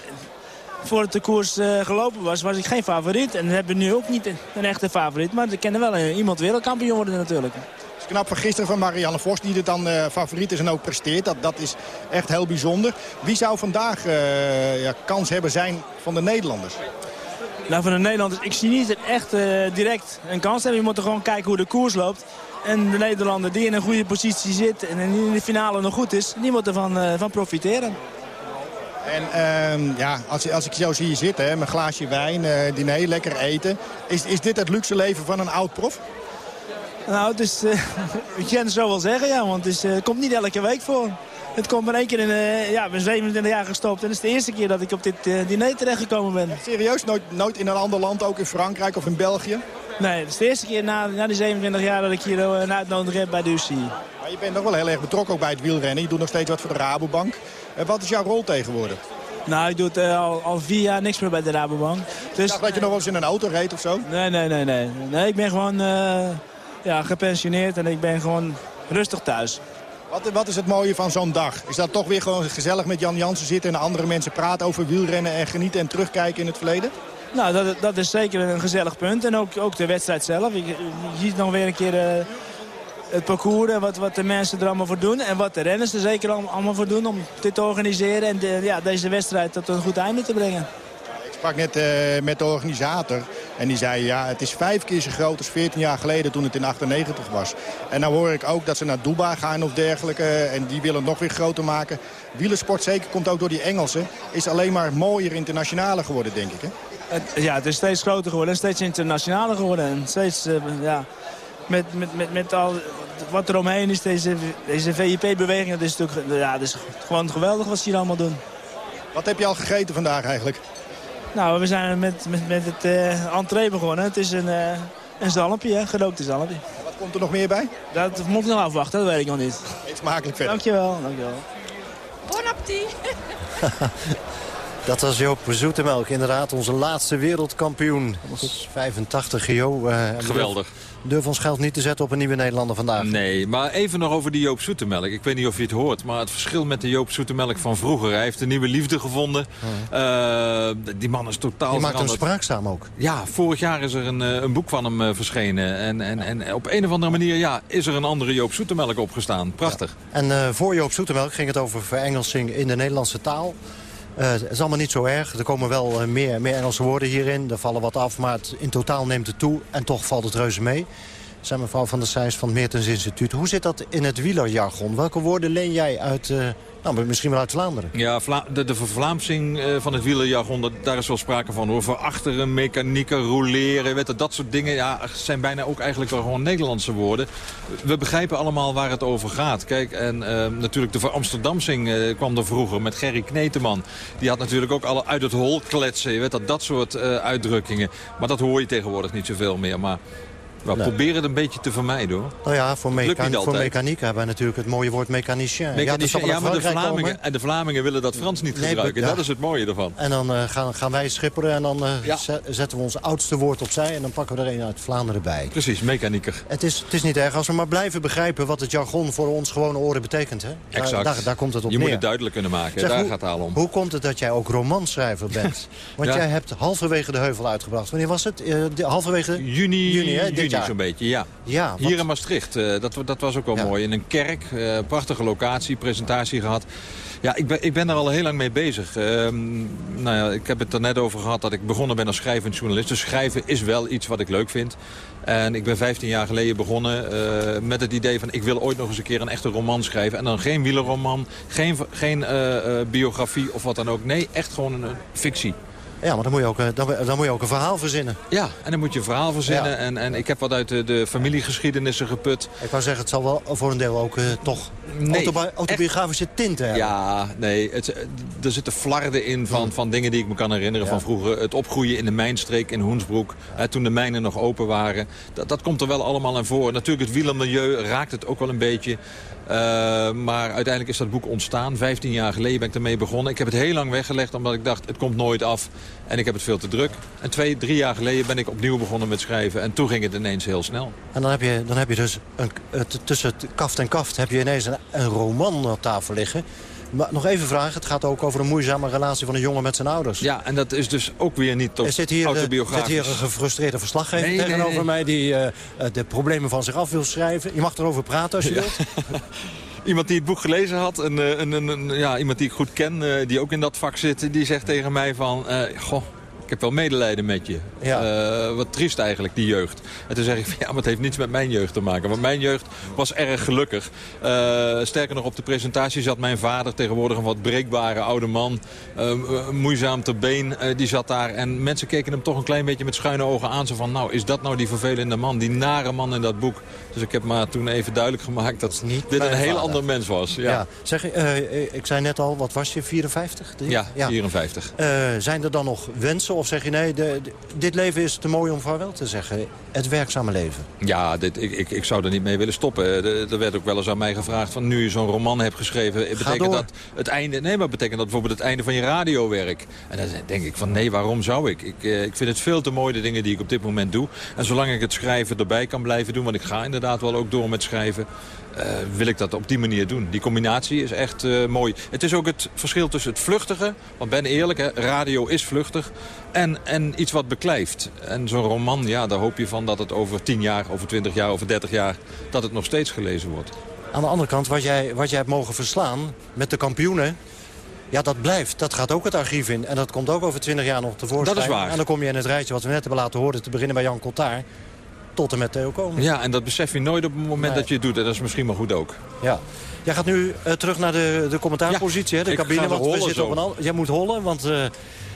Speaker 33: voordat de koers eh, gelopen was, was ik geen favoriet. En we hebben nu ook niet een, een echte favoriet. Maar kan er wel een- iemand wereldkampioen worden natuurlijk.
Speaker 18: Knap van gisteren van Marianne Vos, die er dan eh, favoriet is en ook presteert. Dat, dat is echt heel bijzonder. Wie zou vandaag eh, ja, kans hebben zijn van de Nederlanders?
Speaker 33: Nou, van de Nederlanders, ik zie niet echt eh, direct een kans hebben. Je moet er gewoon kijken hoe de koers loopt. En de Nederlander die in een goede positie zit en in de finale nog goed is, die moet ervan van profiteren.
Speaker 18: En ehm, ja, als, als ik zo zie je zitten, hè, een glaasje wijn, eh, diner, lekker eten. Is, is dit het luxe leven van een oud-prof?
Speaker 33: Nou, het is, ik kan het zo wel zeggen, ja, want het, is, eh, het komt niet elke week voor. Het komt maar één keer in, eh, ja, ik ben 27 jaar gestopt en het is de eerste keer dat ik op dit eh, diner terechtgekomen ben.
Speaker 18: Serieus? Nooit, nooit in een ander land, ook in Frankrijk of in België?
Speaker 33: Nee, het is de eerste keer na, na die 27 jaar dat ik hier een uitnodiging heb bij de UCI.
Speaker 18: Maar je bent nog wel heel erg betrokken ook bij het wielrennen. Je doet nog steeds wat voor de Rabobank. Wat is jouw rol tegenwoordig?
Speaker 33: Nou, ik doe het al, al vier jaar niks meer bij de Rabobank. Dus,
Speaker 18: Ik dacht dat je nog wel eens in een auto reed of zo?
Speaker 33: Nee, nee, nee, nee. Nee, ik ben gewoon ja, gepensioneerd en ik ben gewoon rustig thuis.
Speaker 18: Wat, wat is het mooie van zo'n dag? Is dat toch weer gewoon gezellig met Jan Jansen zitten... en andere mensen praten over wielrennen en genieten en terugkijken in het verleden?
Speaker 33: Nou, dat, dat is zeker een gezellig punt. En ook, ook de wedstrijd zelf. Je, je ziet nog weer een keer eh, het parcours en wat, wat de mensen er allemaal voor doen. En wat de renners er zeker al- allemaal voor doen om dit te organiseren. En de, ja, deze wedstrijd tot een goed einde te brengen.
Speaker 18: Ik sprak net eh, met de organisator en die zei... ja, het is vijf keer zo groot als 14 jaar geleden toen het in 98 was. En nou hoor ik ook dat ze naar Dubai gaan of dergelijke... en die willen het nog weer groter maken. Wielersport, zeker komt ook door die Engelsen... is alleen maar mooier internationaler geworden, denk ik. Hè?
Speaker 33: Het, ja, het is steeds groter geworden en steeds internationaler geworden. En steeds, eh, ja, met, met, met, met al wat er omheen is, deze, deze VIP-beweging, dat is natuurlijk ja, dat is gewoon geweldig wat ze hier allemaal doen.
Speaker 18: Wat heb je al gegeten vandaag eigenlijk?
Speaker 33: Nou, we zijn met, met, met het eh entree begonnen. Het is een, eh een zalmpje, hè, gerookte zalmpje.
Speaker 18: Wat komt er nog meer bij?
Speaker 33: Dat moet ik nog afwachten, dat weet ik nog niet.
Speaker 18: Eet smakelijk verder.
Speaker 33: Dankjewel, dankjewel.
Speaker 34: Bon appétit!
Speaker 12: Dat was Joop Zoetemelk, inderdaad onze laatste wereldkampioen. Dat is 85, Jo. eh,
Speaker 9: Geweldig.
Speaker 12: Durf ons geld niet te zetten op een nieuwe Nederlander vandaag.
Speaker 9: Nee, maar even nog over die Joop Zoetemelk. Ik weet niet of je het hoort, maar het verschil met de Joop Zoetemelk van vroeger. Hij heeft een nieuwe liefde gevonden. Eh, die man is totaal
Speaker 12: Die maakt hem spraakzaam ook.
Speaker 9: Ja, vorig jaar is er een, eh, een boek van hem verschenen. En, en, en op een of andere manier ja, is er een andere Joop Zoetemelk opgestaan. Prachtig.
Speaker 12: En eh, voor Joop Zoetemelk ging het over verengelsing in de Nederlandse taal. Eh, het is allemaal niet zo erg. Er komen wel eh, meer, meer Engelse woorden hierin. Er vallen wat af, maar in totaal neemt het toe. En toch valt het reuze mee. Zijn mevrouw van der Sijs van het Meertens Instituut. Hoe zit dat in het wielerjargon? Welke woorden leen jij uit, eh, nou, misschien wel uit Vlaanderen?
Speaker 9: Ja, de, de vervlaamsing eh, van het wielerjargon, daar is wel sprake van hoor. Verachteren, mechanieken, roleren, weet je, dat soort dingen. Ja, zijn bijna ook eigenlijk wel gewoon Nederlandse woorden. We begrijpen allemaal waar het over gaat. Kijk, en eh, natuurlijk de Amsterdamsing eh, kwam er vroeger met Gerry Kneteman. Die had natuurlijk ook alle uit het hol kletsen, je weet dat, dat soort uitdrukkingen. Maar dat hoor je tegenwoordig niet zoveel meer. Maar we
Speaker 12: Nee.
Speaker 9: proberen het een beetje te vermijden hoor.
Speaker 12: Nou ja, voor,
Speaker 9: Lukt
Speaker 12: mecha
Speaker 9: niet
Speaker 12: voor mechaniek hebben we natuurlijk het mooie woord mechanicien. Ja,
Speaker 9: Mechanicien- ja, maar de. Vlamingen, en de Vlamingen willen dat Frans niet
Speaker 12: Nee,
Speaker 9: gebruiken.
Speaker 12: ja.
Speaker 9: Dat is het mooie ervan.
Speaker 12: En dan eh, gaan, gaan wij schipperen en dan eh, zet- zetten we ons oudste woord opzij... en dan pakken we er een uit Vlaanderen bij.
Speaker 9: Precies, mechanieker.
Speaker 12: Het is, het is niet erg als we maar blijven begrijpen wat het jargon voor ons gewone oren betekent. Hè? Daar,
Speaker 9: Exact.
Speaker 12: Daar, daar komt het op
Speaker 9: Je
Speaker 12: neer.
Speaker 9: moet het duidelijk kunnen maken.
Speaker 12: Zeg,
Speaker 9: Daar
Speaker 12: hoe,
Speaker 9: gaat het al om.
Speaker 12: Hoe komt het dat jij ook romanschrijver bent? Want jij hebt halverwege de heuvel uitgebracht. Wanneer was het? De, halverwege
Speaker 9: Juni,
Speaker 12: juni, hè,
Speaker 9: juni zo'n beetje, ja.
Speaker 12: Ja, want-
Speaker 9: Hier in Maastricht, eh, dat, dat was ook wel mooi. In een kerk, eh, prachtige locatie, presentatie gehad. Ja, ik ben, ik ben er al heel lang mee bezig. Ehm, nou ja, ik heb het er net over gehad dat ik begonnen ben als schrijvend journalist. Dus schrijven is wel iets wat ik leuk vind. En ik ben 15 jaar geleden begonnen uh, met het idee van... ik wil ooit nog eens een keer een echte roman schrijven. En dan geen wielerroman, geen, geen uh, biografie of wat dan ook. Nee, echt gewoon een fictie.
Speaker 12: Ja, maar dan moet, je ook, eh, dan, dan, moet je ook een verhaal verzinnen.
Speaker 9: Ja, en dan moet je een verhaal verzinnen. En, en ik heb wat uit de, de, familiegeschiedenissen geput.
Speaker 12: Ik wou zeggen, het zal wel voor een deel ook uh, toch nee, autobiografische tinten hebben.
Speaker 9: Ja, nee, het, eh, er zitten flarden in van, van dingen die ik me kan herinneren ja. van vroeger. Het opgroeien in de mijnstreek in Hoensbroek, toen de mijnen nog open waren. Dat, dat komt er wel allemaal aan voor. Natuurlijk, het wielermilieu raakt het ook wel een beetje. Uh, maar uiteindelijk is dat boek ontstaan. 15 jaar geleden ben ik ermee begonnen. Ik heb het heel lang weggelegd omdat ik dacht, het komt nooit af. En ik heb het veel te druk. En twee, drie jaar geleden ben ik opnieuw begonnen met schrijven. En toen ging het ineens heel snel.
Speaker 12: En dan heb je, dan heb je dus een, tussen kaft en kaft heb je ineens een, een roman op tafel liggen. Maar nog even vragen, het gaat ook over een moeizame relatie van een jongen met zijn ouders.
Speaker 9: Ja, en dat is dus ook weer niet tot
Speaker 12: zit hier, autobiografisch. Zit hier een gefrustreerde verslaggever nee, tegenover nee, nee. mij... die uh, de problemen van zich af wil schrijven. Je mag erover praten als je ja. wilt.
Speaker 9: Iemand die het boek gelezen had, een, een, een, ja, iemand die ik goed ken, uh, die ook in dat vak zit... die zegt tegen mij van, uh, goh, heb wel medelijden met je. Ja. Uh, wat triest eigenlijk, die jeugd. En toen zeg ik, ja, maar het heeft niets met mijn jeugd te maken. Want mijn jeugd was erg gelukkig. Uh, sterker nog, op de presentatie zat mijn vader, tegenwoordig een wat breekbare oude man. Uh, moeizaam ter been, die zat daar. En mensen keken hem toch een klein beetje met schuine ogen aan. Zo van, nou, is dat nou die vervelende man, die nare man in dat boek? Dus ik heb maar toen even duidelijk gemaakt dat
Speaker 12: Niet
Speaker 9: dit een heel ander mens was. Ja. ja.
Speaker 12: Zeg, ik zei net al, wat was je, 54?
Speaker 9: Ja, ja, 54.
Speaker 12: zijn er dan nog wensen of zeg je nee, de, de, dit leven is te mooi om vaarwel te zeggen? Het werkzame leven.
Speaker 9: Ja, dit, ik, ik, ik zou er niet mee willen stoppen. Er werd ook wel eens aan mij gevraagd van nu je zo'n roman hebt geschreven... betekent dat het einde, nee, maar betekent dat bijvoorbeeld het einde van je radiowerk? En dan denk ik van nee, waarom zou ik? Ik, ik vind het veel te mooi de dingen die ik op dit moment doe. En zolang ik het schrijven erbij kan blijven doen... want ik ga inderdaad wel ook door met schrijven... Uh, wil ik dat op die manier doen. Die combinatie is echt uh, mooi. Het is ook het verschil tussen het vluchtige, want ben eerlijk, hè, radio is vluchtig, en, en iets wat beklijft. En zo'n roman, ja, daar hoop je van dat het over 10 jaar, over 20 jaar, over 30 jaar, dat het nog steeds gelezen wordt.
Speaker 12: Aan de andere kant, wat jij, wat jij hebt mogen verslaan met de kampioenen... Ja, dat blijft. Dat gaat ook het archief in. En dat komt ook over 20 jaar nog tevoorschijn.
Speaker 9: Dat is waar.
Speaker 12: En dan kom je in het rijtje wat we net hebben laten horen... te beginnen bij Jan Cottaar tot en met Theo Komen.
Speaker 9: Ja, en dat besef je nooit op het moment nee. dat je het doet. En dat is misschien maar goed ook.
Speaker 12: Ja. Jij gaat nu uh, terug naar de, de commentaarpositie, ja, hè, de cabine. Want we zitten op een. Jij moet hollen, want... Uh,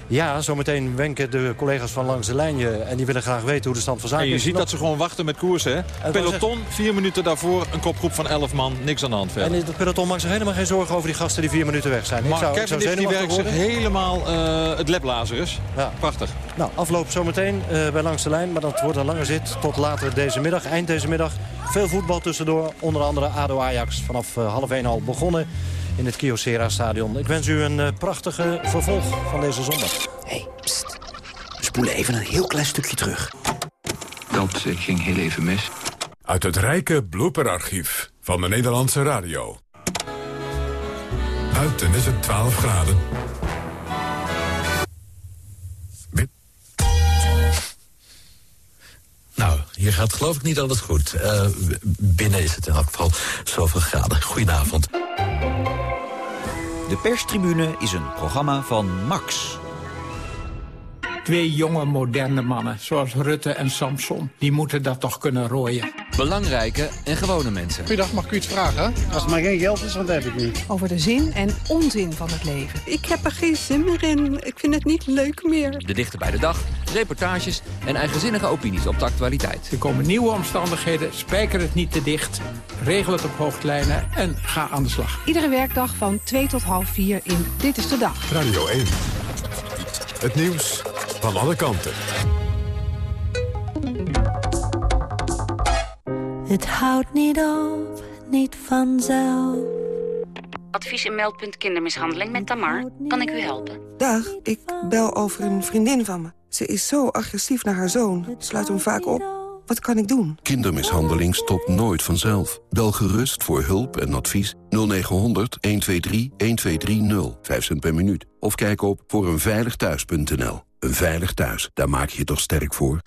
Speaker 12: ja, zometeen wenken de collega's van langs de lijn je. En die willen graag weten hoe de stand van zaken is.
Speaker 9: En je ziet dat ze gewoon wachten met koersen. Hè? Peloton, vier minuten daarvoor, een kopgroep van elf man. Niks aan de hand verder.
Speaker 12: En het peloton maakt zich helemaal geen zorgen over die gasten die vier minuten weg zijn.
Speaker 9: Maar ik zou, Kevin die werkt zich helemaal uh, het leplazerus. Ja. Prachtig.
Speaker 12: Nou, afloop zometeen uh, bij langs de lijn. Maar dat wordt een lange zit tot later deze middag. Eind deze middag. Veel voetbal tussendoor. Onder andere ADO-Ajax vanaf uh, half 1 al begonnen in het Kyocera stadion. Ik wens u een uh, prachtige vervolg van deze zondag.
Speaker 35: Hé, hey, pst. We spoelen even een heel klein stukje terug.
Speaker 36: Dat uh, ging heel even mis.
Speaker 1: Uit het rijke blooperarchief van de Nederlandse radio. Buiten is het 12 graden.
Speaker 37: Nou, hier gaat geloof ik niet altijd goed. Uh, binnen is het in elk geval zoveel graden. Goedenavond.
Speaker 38: De perstribune is een programma van Max.
Speaker 39: Twee jonge, moderne mannen, zoals Rutte en Samson... die moeten dat toch kunnen rooien.
Speaker 38: Belangrijke en gewone mensen.
Speaker 40: Goedendag, mag ik u iets vragen?
Speaker 41: Als het maar geen geld is, want dat heb ik niet.
Speaker 42: Over de zin en onzin van het leven.
Speaker 43: Ik heb er geen zin meer in. Ik vind het niet leuk meer.
Speaker 38: De dichter bij de dag, reportages en eigenzinnige opinies op de actualiteit.
Speaker 39: Er komen nieuwe omstandigheden, spijker het niet te dicht... regel het op hoofdlijnen en ga aan de slag.
Speaker 42: Iedere werkdag van 2 tot half 4 in Dit is de Dag.
Speaker 1: Radio 1. Het nieuws van alle kanten.
Speaker 44: Het houdt niet op, niet vanzelf.
Speaker 45: Advies en meldpunt kindermishandeling met Tamar. Kan ik u helpen?
Speaker 46: Dag, ik bel over een vriendin van me. Ze is zo agressief naar haar zoon. Sluit hem vaak op. Wat kan ik doen?
Speaker 47: Kindermishandeling stopt nooit vanzelf. Bel gerust voor hulp en advies 0900 123 1230. 5 cent per minuut. Of kijk op voor eenveiligthuis.nl. Een veilig thuis, daar maak je je toch sterk voor?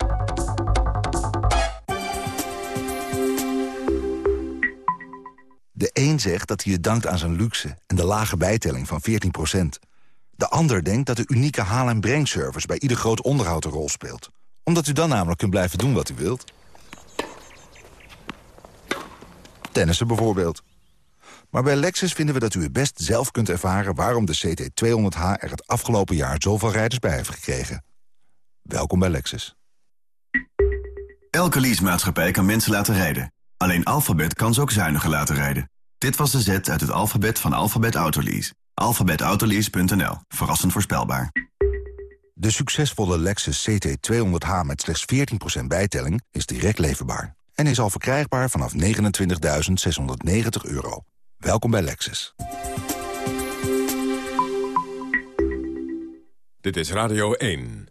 Speaker 48: De
Speaker 49: een zegt dat hij het dankt aan zijn luxe en de lage bijtelling van 14% De ander denkt dat de unieke haal- en brengservice bij ieder groot onderhoud een rol speelt. Omdat u dan namelijk kunt blijven doen wat u wilt. Tennissen bijvoorbeeld. Maar bij Lexus vinden we dat u het best zelf kunt ervaren... waarom de CT200H er het afgelopen jaar zoveel rijders bij heeft gekregen. Welkom bij Lexus.
Speaker 47: Elke leasemaatschappij kan mensen laten rijden. Alleen Alphabet kan ze ook zuiniger laten rijden. Dit was de zet uit het alfabet van Alphabet Autolease. Alphabetautolease.nl. Verrassend voorspelbaar.
Speaker 49: De succesvolle Lexus CT200H met slechts 14% bijtelling is direct leverbaar. En is al verkrijgbaar vanaf 29.690 euro. Welkom bij Lexus.
Speaker 1: Dit is Radio 1.